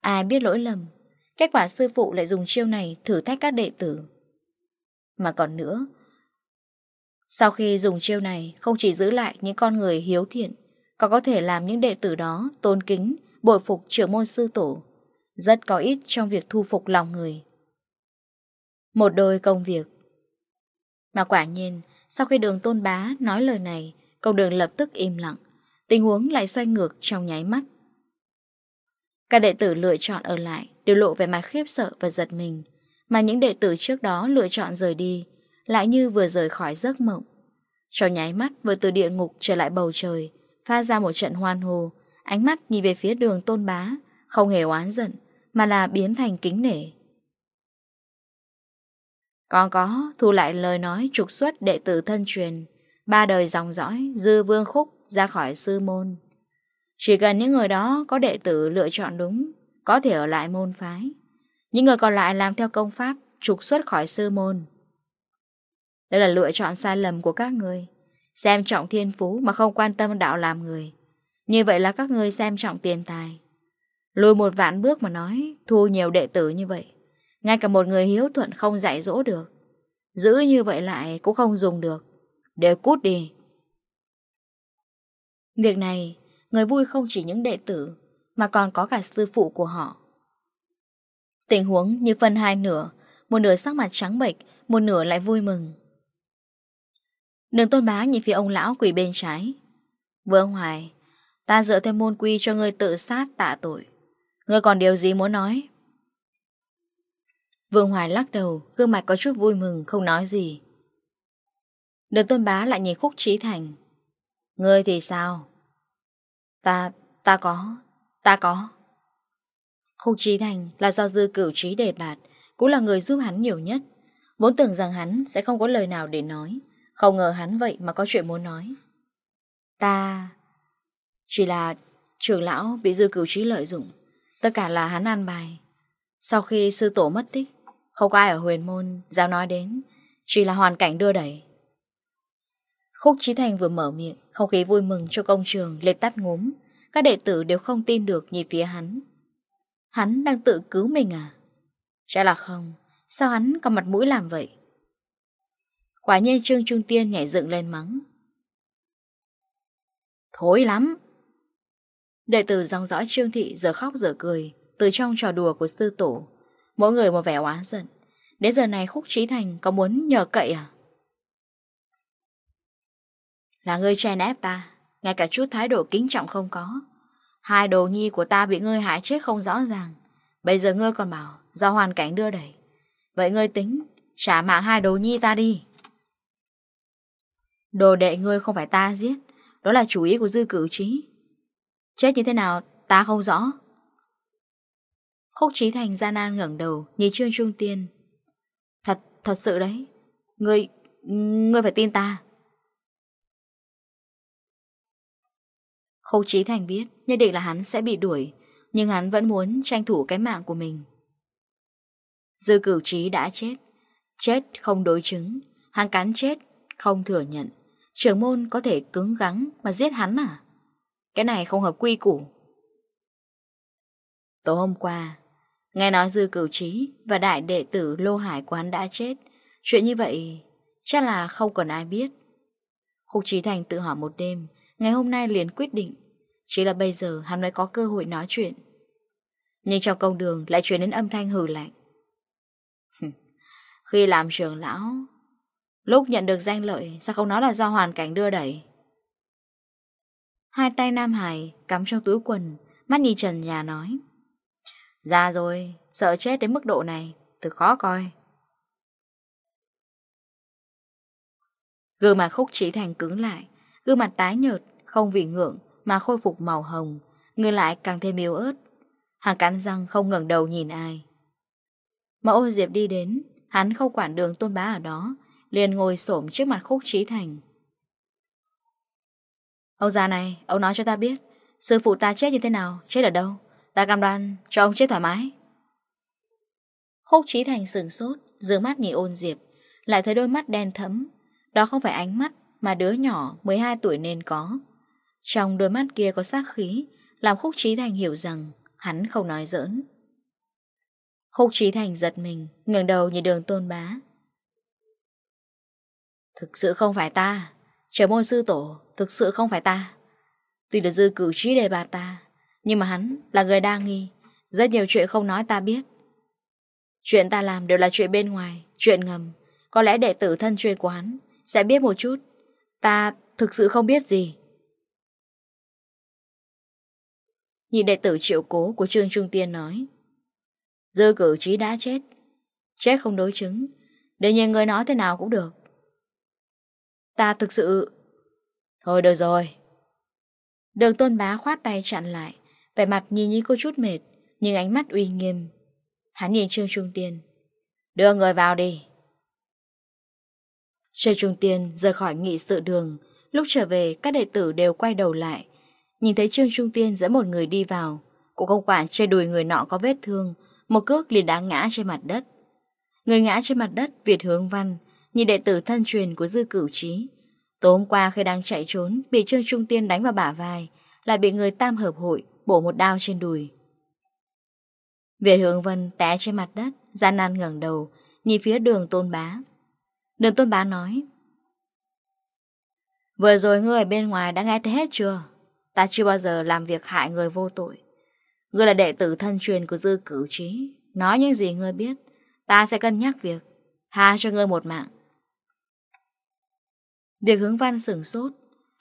Ai biết lỗi lầm, Kết quả sư phụ lại dùng chiêu này Thử thách các đệ tử. Mà còn nữa Sau khi dùng chiêu này Không chỉ giữ lại những con người hiếu thiện Còn có thể làm những đệ tử đó Tôn kính, bội phục trưởng môn sư tổ Rất có ít trong việc thu phục lòng người. Một đôi công việc. Mà quả nhiên Sau khi đường tôn bá nói lời này Công đường lập tức im lặng Tình huống lại xoay ngược trong nháy mắt. Các đệ tử lựa chọn ở lại đều lộ về mặt khiếp sợ và giật mình mà những đệ tử trước đó lựa chọn rời đi, lại như vừa rời khỏi giấc mộng. Trong nháy mắt vừa từ địa ngục trở lại bầu trời, pha ra một trận hoan hồ, ánh mắt nhìn về phía đường tôn bá, không hề oán giận, mà là biến thành kính nể. Còn có, thu lại lời nói trục xuất đệ tử thân truyền, ba đời dòng dõi, dư vương khúc ra khỏi sư môn. Chỉ cần những người đó có đệ tử lựa chọn đúng, có thể ở lại môn phái. Những người còn lại làm theo công pháp, Trục xuất khỏi sư môn. Đây là lựa chọn sai lầm của các người, Xem trọng thiên phú Mà không quan tâm đạo làm người. Như vậy là các người xem trọng tiền tài. Lùi một vạn bước mà nói, Thu nhiều đệ tử như vậy, Ngay cả một người hiếu thuận không dạy dỗ được. Giữ như vậy lại cũng không dùng được. Đều cút đi. Việc này, Người vui không chỉ những đệ tử, Mà còn có cả sư phụ của họ. Tình huống như phân hai nửa, một nửa sắc mặt trắng bệch, một nửa lại vui mừng. Đường tôn bá nhìn phía ông lão quỷ bên trái. Vương Hoài, ta dựa theo môn quy cho ngươi tự sát tạ tội. Ngươi còn điều gì muốn nói? Vương Hoài lắc đầu, gương mặt có chút vui mừng, không nói gì. Đường tôn bá lại nhìn khúc trí thành. Ngươi thì sao? Ta, ta có, ta có. Khúc Trí Thành là do dư cửu trí đề bạt, cũng là người giúp hắn nhiều nhất. Vốn tưởng rằng hắn sẽ không có lời nào để nói, không ngờ hắn vậy mà có chuyện muốn nói. Ta... Chỉ là trưởng lão bị dư cửu trí lợi dụng, tất cả là hắn an bài. Sau khi sư tổ mất tích, không có ai ở huyền môn giao nói đến, chỉ là hoàn cảnh đưa đẩy. Khúc Trí Thành vừa mở miệng, không khí vui mừng cho công trường lệ tắt ngốm. Các đệ tử đều không tin được nhìn phía hắn. Hắn đang tự cứu mình à? chắc là không, sao hắn còn mặt mũi làm vậy? Quả nhiên Trương Trung Tiên nhảy dựng lên mắng. Thối lắm! Đệ tử dòng dõi Trương Thị giờ khóc giờ cười, từ trong trò đùa của sư tổ. Mỗi người một vẻ oán giận. Đến giờ này Khúc Trí Thành có muốn nhờ cậy à? Là ngươi che ép ta, ngay cả chút thái độ kính trọng không có. Hai đồ nhi của ta bị ngươi hại chết không rõ ràng. Bây giờ ngươi còn bảo do hoàn cảnh đưa đẩy. Vậy ngươi tính, trả mạng hai đồ nhi ta đi. Đồ đệ ngươi không phải ta giết, đó là chủ ý của dư cử trí. Chết như thế nào, ta không rõ. Khúc trí thành gian nan ngẩn đầu, nhìn Trương Trung Tiên. Thật, thật sự đấy. Ngươi, ngươi phải tin ta. Khâu Trí Thành biết nhất định là hắn sẽ bị đuổi, nhưng hắn vẫn muốn tranh thủ cái mạng của mình. Dư cửu trí đã chết, chết không đối chứng, hắn cắn chết, không thừa nhận. Trưởng môn có thể cứng gắng mà giết hắn à? Cái này không hợp quy củ. Tối hôm qua, nghe nói dư cửu trí và đại đệ tử Lô Hải quán đã chết. Chuyện như vậy chắc là không còn ai biết. Khúc Trí Thành tự hỏi một đêm, Ngày hôm nay liền quyết định. Chỉ là bây giờ hắn mới có cơ hội nói chuyện. Nhưng trong công đường lại chuyển đến âm thanh hừ lạnh. Khi làm trưởng lão, Lúc nhận được danh lợi, Sao không nói là do hoàn cảnh đưa đẩy? Hai tay Nam Hải cắm trong túi quần, Mắt nhìn trần nhà nói Ra rồi, Sợ chết đến mức độ này từ khó coi. Gương mà khúc trí thành cứng lại Gương mặt tái nhợt, không vì ngượng mà khôi phục màu hồng, người lại càng thêm yếu ớt. Hàng cắn răng không ngẩng đầu nhìn ai. Mà ô Diệp đi đến, hắn không quản đường tôn bá ở đó, liền ngồi xổm trước mặt khúc trí thành. Ông già này, ông nói cho ta biết, sư phụ ta chết như thế nào, chết ở đâu, ta cam đoan cho ông chết thoải mái. Khúc trí thành sừng sốt, dương mắt nhìn ôn Diệp, lại thấy đôi mắt đen thẫm, đó không phải ánh mắt mà đứa nhỏ 12 tuổi nên có. Trong đôi mắt kia có sát khí, làm Khúc Trí Thành hiểu rằng hắn không nói giỡn. Khúc Trí Thành giật mình, ngừng đầu nhìn đường tôn bá. Thực sự không phải ta, trở môn sư tổ, thực sự không phải ta. Tuy là dư cử trí đề bà ta, nhưng mà hắn là người đa nghi, rất nhiều chuyện không nói ta biết. Chuyện ta làm đều là chuyện bên ngoài, chuyện ngầm, có lẽ đệ tử thân chuyên của hắn sẽ biết một chút Ta thực sự không biết gì. Nhị đệ tử triệu cố của Trương Trung Tiên nói. Dư cử trí đã chết. Chết không đối chứng. Để nhìn người nói thế nào cũng được. Ta thực sự... Thôi được rồi. Đường tôn bá khoát tay chặn lại. Vẻ mặt nhìn như có chút mệt, nhưng ánh mắt uy nghiêm. Hắn nhìn Trương Trung Tiên. Đưa người vào đi. Trê Trung Tiên rời khỏi nghị sự đường, lúc trở về các đệ tử đều quay đầu lại. Nhìn thấy Trương Trung Tiên dẫn một người đi vào, cũng không quản chê đùi người nọ có vết thương, một cước liền đá ngã trên mặt đất. Người ngã trên mặt đất Việt Hướng Văn, nhìn đệ tử thân truyền của Dư Cửu Trí. Tối hôm qua khi đang chạy trốn, bị Trương Trung Tiên đánh vào bả vai, lại bị người tam hợp hội bổ một đao trên đùi. Việt Hướng Văn té trên mặt đất, gian nan ngẩng đầu, nhìn phía đường tôn bá, Đường tôn bá nói. Vừa rồi ngươi ở bên ngoài đã nghe thấy hết chưa? Ta chưa bao giờ làm việc hại người vô tội. Ngươi là đệ tử thân truyền của dư cửu trí. Nói những gì ngươi biết, Ta sẽ cân nhắc việc. Tha cho ngươi một mạng. Việc hướng văn sửng sốt.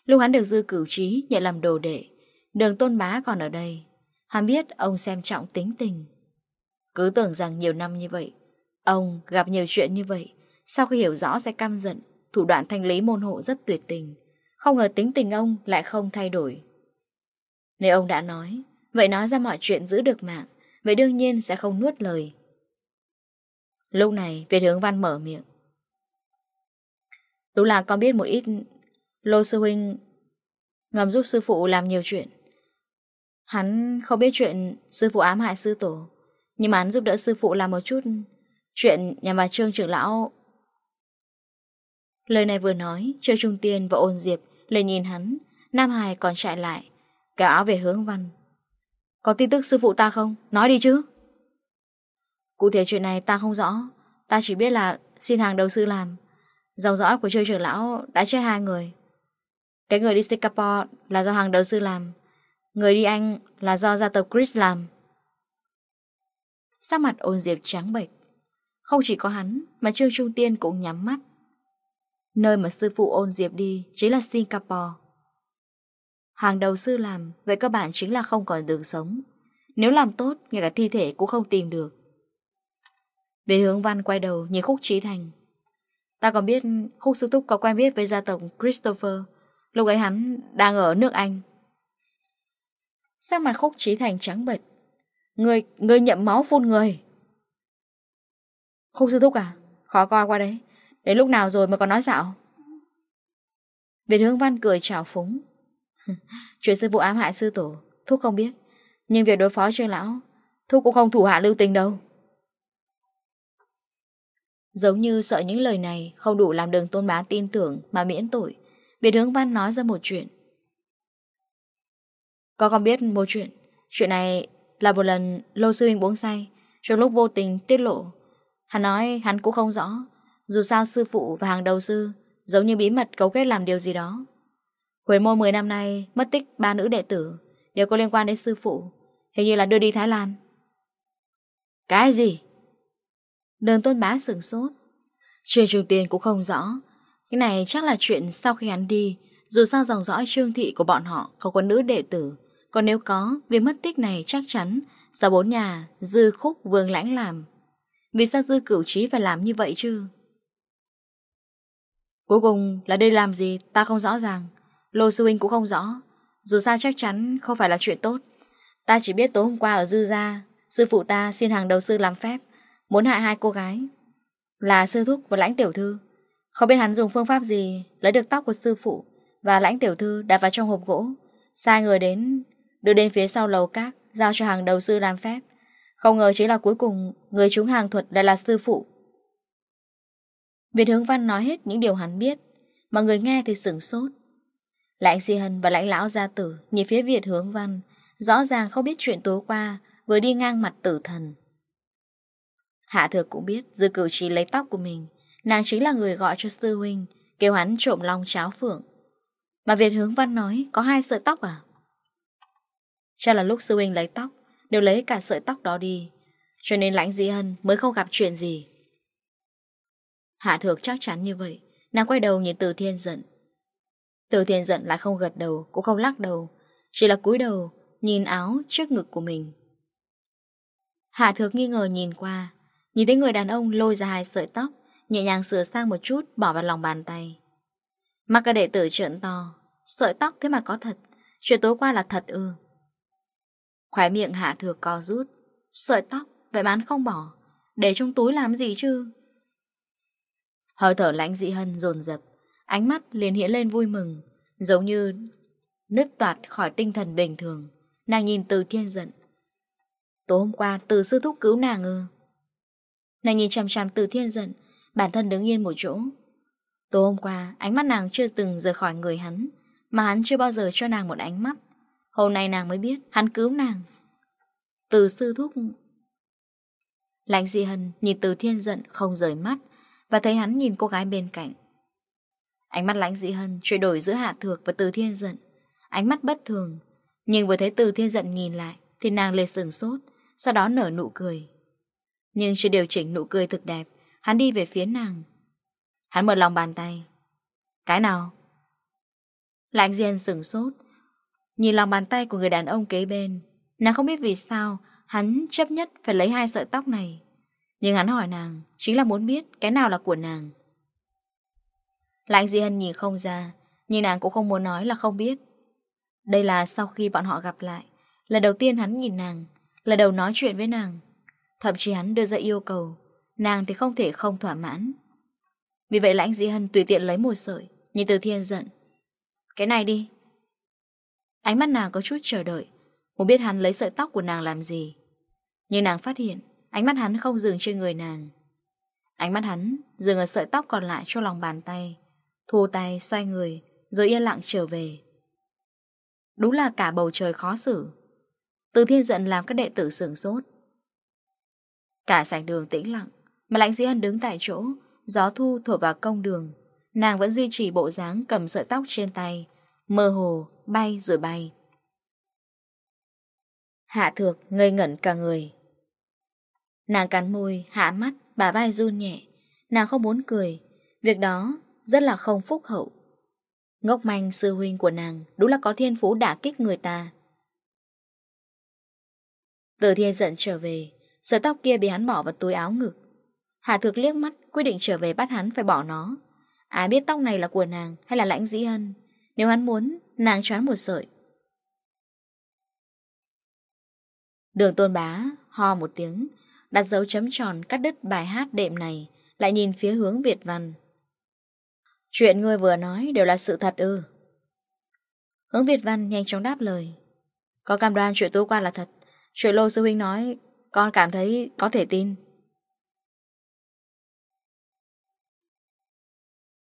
Lúc hắn được dư cửu trí nhận làm đồ đệ, Đường tôn bá còn ở đây. Hắn biết ông xem trọng tính tình. Cứ tưởng rằng nhiều năm như vậy, Ông gặp nhiều chuyện như vậy sau khi hiểu rõ sẽ căm giận, Thủ đoạn thanh lý môn hộ rất tuyệt tình. Không ngờ tính tình ông lại không thay đổi. Nếu ông đã nói, Vậy nói ra mọi chuyện giữ được mạng, Vậy đương nhiên sẽ không nuốt lời. Lúc này, Việt hướng văn mở miệng. Đúng là con biết một ít, Lô sư huynh, Ngầm giúp sư phụ làm nhiều chuyện. Hắn không biết chuyện Sư phụ ám hại sư tổ, Nhưng mà hắn giúp đỡ sư phụ làm một chút Chuyện nhà bà trương trưởng lão Lời này vừa nói, Triệu Trung Tiên và Ôn Diệp lại nhìn hắn, Nam Hải còn chạy lại, cả áo về hướng văn. Có tin tức sư phụ ta không? Nói đi chứ. Cụ thể chuyện này ta không rõ, ta chỉ biết là xin hàng đầu sư làm. Dòng dõi của Triệu trưởng lão đã chết hai người. Cái người đi Singapore là do hàng đầu sư làm, người đi Anh là do gia tộc Chris làm. Sắc mặt ôn diệp trắng bệch Không chỉ có hắn Mà Trương Trung Tiên cũng nhắm mắt Nơi mà sư phụ ôn diệp đi chính là Singapore. Hàng đầu sư làm, vậy các bạn chính là không còn đường sống. Nếu làm tốt, ngay cả thi thể cũng không tìm được. Về hướng văn quay đầu nhìn Khúc Trí Thành. Ta còn biết Khúc Sư thúc có quen biết với gia tộc Christopher. Lúc ấy hắn đang ở nước Anh. Sang mặt Khúc Trí Thành trắng bệch. Người, người nhậm máu phun người. Khúc Sư thúc à, khó coi qua đấy. Đến lúc nào rồi mà còn nói dạo Việt Hương Văn cười chào phúng. Chuyện sư vụ ám hại sư tổ, Thúc không biết. Nhưng việc đối phó trương lão, Thúc cũng không thủ hạ lưu tình đâu. Giống như sợ những lời này Không đủ làm đường tôn bá tin tưởng Mà miễn tội Việt Hương Văn nói ra một chuyện. Có con biết một chuyện? Chuyện này là một lần Lô Sư Minh uống say, Trong lúc vô tình tiết lộ. Hắn nói hắn cũng không rõ dù sao sư phụ và hàng đầu sư Giống như bí mật cấu kết làm điều gì đó. Huế môn 10 năm nay Mất tích ba nữ đệ tử Đều có liên quan đến sư phụ Hình như là đưa đi Thái Lan. Cái gì? Đường tôn bá sửng sốt. Chuyện trường tiền cũng không rõ. Cái này chắc là chuyện sau khi hắn đi Dù sao dòng dõi trương thị của bọn họ Không có nữ đệ tử. Còn nếu có, việc mất tích này chắc chắn Do bốn nhà, dư khúc vương lãnh làm. Vì sao dư cửu trí phải làm như vậy chứ? Cuối cùng là đây làm gì, ta không rõ ràng. Lô sư huynh cũng không rõ. Dù sao chắc chắn không phải là chuyện tốt. Ta chỉ biết tối hôm qua ở dư gia, Sư phụ ta xin hàng đầu sư làm phép, Muốn hại hai cô gái. Là sư thúc và lãnh tiểu thư. Không biết hắn dùng phương pháp gì Lấy được tóc của sư phụ Và lãnh tiểu thư đặt vào trong hộp gỗ. Sai người đến, Đưa đến phía sau lầu các, Giao cho hàng đầu sư làm phép. Không ngờ chính là cuối cùng Người trúng hàng thuật lại là sư phụ. Việt Hướng Văn nói hết những điều hắn biết, mà người nghe thì sửng sốt. Lãnh Si Hân và lãnh lão gia tử Nhìn phía Việt Hướng Văn, Rõ ràng không biết chuyện tối qua, Vừa đi ngang mặt tử thần. Hạ thừa cũng biết Dư cử chỉ lấy tóc của mình, Nàng chính là người gọi cho sư huynh, Kêu hắn trộm long cháo phượng. Mà Việt Hướng Văn nói, Có hai sợi tóc à? Chắc là lúc sư huynh lấy tóc, Đều lấy cả sợi tóc đó đi, Cho nên lãnh Di Hân mới không gặp chuyện gì. Hạ thược chắc chắn như vậy. Nàng quay đầu nhìn từ thiên giận Từ thiên giận lại không gật đầu, Cũng không lắc đầu, Chỉ là cúi đầu, nhìn áo trước ngực của mình. Hạ thược nghi ngờ nhìn qua, Nhìn thấy người đàn ông lôi ra hai sợi tóc, Nhẹ nhàng sửa sang một chút, Bỏ vào lòng bàn tay. Mặc cả đệ tử trợn to, Sợi tóc thế mà có thật, Chuyện tối qua là thật ư. Ừ. Khóe miệng hạ thược co rút, Sợi tóc, Vậy bán không bỏ, Để trong túi làm gì chứ? Hơi thở lãnh dị hân dồn dập. Ánh mắt liền hiện lên vui mừng, Giống như nứt toạt khỏi tinh thần bình thường. Nàng nhìn từ thiên giận. Tối hôm qua, từ sư thúc cứu nàng ư? Nàng nhìn chằm chằm từ thiên giận, Bản thân đứng yên một chỗ. Tối hôm qua, ánh mắt nàng chưa từng rời khỏi người hắn, Mà hắn chưa bao giờ cho nàng một ánh mắt. Hôm nay nàng mới biết hắn cứu nàng. Từ sư thúc Lãnh dị hân nhìn từ thiên giận không rời mắt. Và thấy hắn nhìn cô gái bên cạnh. Ánh mắt lánh dị hơn, Chuyển đổi giữa Hạ Thược và Từ Thiên Giận Ánh mắt bất thường. Nhưng vừa thấy Từ Thiên Giận nhìn lại Thì nàng lê sừng sốt Sau đó nở nụ cười. Nhưng chưa điều chỉnh nụ cười thực đẹp Hắn đi về phía nàng. Hắn mở lòng bàn tay. Cái nào? Lãnh dị hân sừng sốt Nhìn lòng bàn tay của người đàn ông kế bên. Nàng không biết vì sao Hắn chấp nhất phải lấy hai sợi tóc này. Nhưng hắn hỏi nàng, Chính là muốn biết cái nào là của nàng. Lãnh anh Di Hân nhìn không ra, Nhưng nàng cũng không muốn nói là không biết. Đây là sau khi bọn họ gặp lại, Lần đầu tiên hắn nhìn nàng, Lần đầu nói chuyện với nàng. Thậm chí hắn đưa ra yêu cầu, Nàng thì không thể không thỏa mãn. Vì vậy lãnh dĩ hân tùy tiện lấy một sợi, Nhìn từ thiên giận. Cái này đi. Ánh mắt nàng có chút chờ đợi, Muốn biết hắn lấy sợi tóc của nàng làm gì. Nhưng nàng phát hiện Ánh mắt hắn không dừng trên người nàng. Ánh mắt hắn dừng ở sợi tóc còn lại cho lòng bàn tay Thu tay xoay người Rồi yên lặng trở về. Đúng là cả bầu trời khó xử. Từ thiên giận làm các đệ tử sửng sốt. Cả sảnh đường tĩnh lặng Mà lãnh dĩ hân đứng tại chỗ Gió thu thổi vào công đường. Nàng vẫn duy trì bộ dáng cầm sợi tóc trên tay Mơ hồ, bay rồi bay. Hạ thược ngây ngẩn cả người. Nàng cắn môi, hạ mắt, bà vai run nhẹ. Nàng không muốn cười. Việc đó rất là không phúc hậu. Ngốc manh sư huynh của nàng đúng là có thiên phú đả kích người ta. Từ thiên giận trở về, sợi tóc kia bị hắn bỏ vào túi áo ngực. Hạ thực liếc mắt, quyết định trở về bắt hắn phải bỏ nó. Ai biết tóc này là của nàng hay là lãnh dĩ hân. Nếu hắn muốn, nàng choán một sợi. Đường tôn bá, ho một tiếng, Đặt dấu chấm tròn cắt đứt bài hát đệm này Lại nhìn phía hướng Việt Văn. Chuyện ngươi vừa nói đều là sự thật ư? Hướng Việt Văn nhanh chóng đáp lời. Có cam đoan chuyện tối qua là thật. Chuyện lô sư huynh nói Con cảm thấy có thể tin.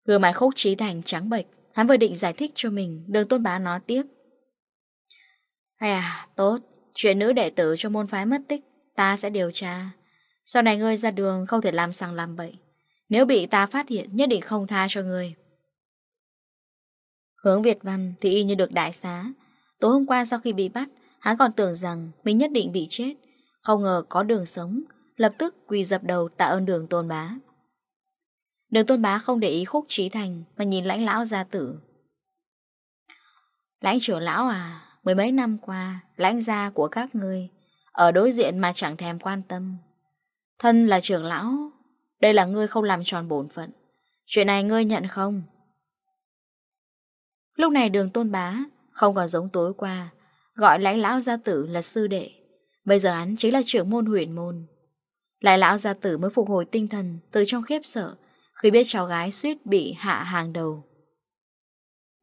Gương mặt khúc trí thành trắng bệch Hắn vừa định giải thích cho mình Đường tôn bá nói tiếp. Hay à, tốt, chuyện nữ đệ tử trong môn phái mất tích Ta sẽ điều tra. Sau này ngươi ra đường không thể làm sằng làm bậy. Nếu bị ta phát hiện, Nhất định không tha cho ngươi. Hướng Việt Văn thì y như được đại xá. Tối hôm qua sau khi bị bắt, Hắn còn tưởng rằng mình nhất định bị chết. Không ngờ có đường sống, Lập tức quỳ dập đầu tạ ơn đường tôn bá. Đường tôn bá không để ý khúc trí thành Mà nhìn lãnh lão gia tử. Lãnh trưởng lão à Mười mấy năm qua, Lãnh gia của các ngươi ở đối diện mà chẳng thèm quan tâm. Thân là trưởng lão, Đây là ngươi không làm tròn bổn phận. Chuyện này ngươi nhận không? Lúc này đường tôn bá Không còn giống tối qua, Gọi lãnh lão gia tử là sư đệ. Bây giờ hắn chính là trưởng môn huyền môn. Lại lão gia tử mới phục hồi tinh thần Từ trong khiếp sợ Khi biết cháu gái suýt bị hạ hàng đầu.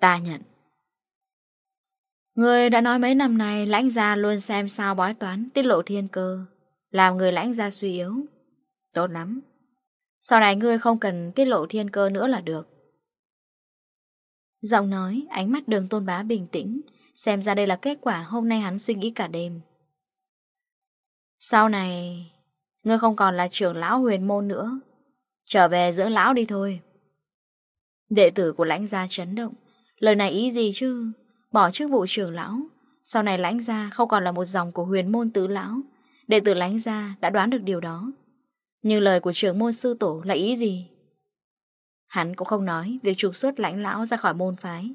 Ta nhận. Người đã nói mấy năm nay lãnh gia luôn xem sao bói toán, tiết lộ thiên cơ, làm người lãnh gia suy yếu. Tốt lắm. Sau này ngươi không cần tiết lộ thiên cơ nữa là được. Giọng nói, ánh mắt đường tôn bá bình tĩnh, xem ra đây là kết quả hôm nay hắn suy nghĩ cả đêm. Sau này, ngươi không còn là trưởng lão huyền môn nữa, trở về dưỡng lão đi thôi. Đệ tử của lãnh gia chấn động, lời này ý gì chứ? Bỏ chức vụ trưởng lão. Sau này lãnh gia không còn là một dòng của huyền môn tứ lão. Đệ tử lãnh gia đã đoán được điều đó. Nhưng lời của trưởng môn sư tổ là ý gì? Hắn cũng không nói việc trục xuất lãnh lão ra khỏi môn phái.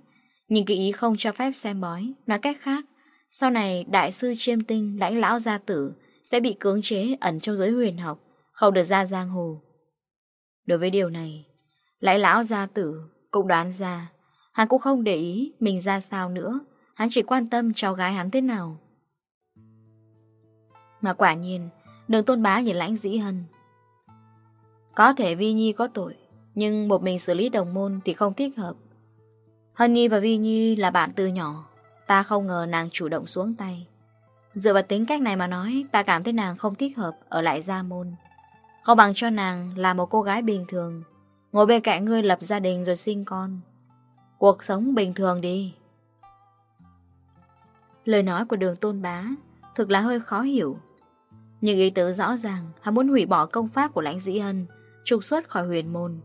Nhưng cái ý không cho phép xem bói, Nói cách khác, Sau này đại sư chiêm tinh, lãnh lão gia tử Sẽ bị cưỡng chế ẩn trong giới huyền học, Không được ra giang hồ. Đối với điều này, Lãnh lão gia tử cũng đoán ra Hắn cũng không để ý mình ra sao nữa. Hắn chỉ quan tâm cháu gái hắn thế nào. Mà quả nhiên, Đường tôn bá nhìn lãnh dĩ hân Có thể Vi Nhi có tội, Nhưng một mình xử lý đồng môn thì không thích hợp. Hân Nhi và Vi Nhi là bạn từ nhỏ, Ta không ngờ nàng chủ động xuống tay. Dựa vào tính cách này mà nói, Ta cảm thấy nàng không thích hợp Ở lại gia môn. Không bằng cho nàng là một cô gái bình thường, Ngồi bên cạnh ngươi lập gia đình rồi sinh con. Cuộc sống bình thường đi. Lời nói của đường tôn bá Thực là hơi khó hiểu. Nhưng ý tứ rõ ràng, Hắn muốn hủy bỏ công pháp của lãnh dĩ hân Trục xuất khỏi huyền môn.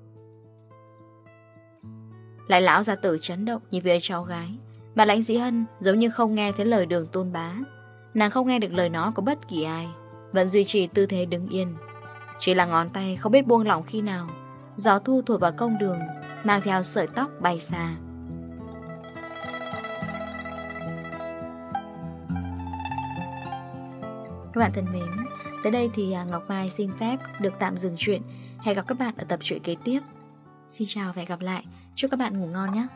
Lại lão ra tử chấn động Nhìn về cháu gái, Mà lãnh dĩ hân giống như không nghe thấy lời đường tôn bá. Nàng không nghe được lời nói của bất kỳ ai, Vẫn duy trì tư thế đứng yên. Chỉ là ngón tay không biết buông lỏng khi nào, Gió thu thổi vào công đường mang theo sợi tóc bay xa. Các bạn thân mến, tới đây thì à, Ngọc Mai xin phép được tạm dừng chuyện. Hẹn gặp các bạn ở tập truyện kế tiếp. Xin chào và hẹn gặp lại. Chúc các bạn ngủ ngon nhé.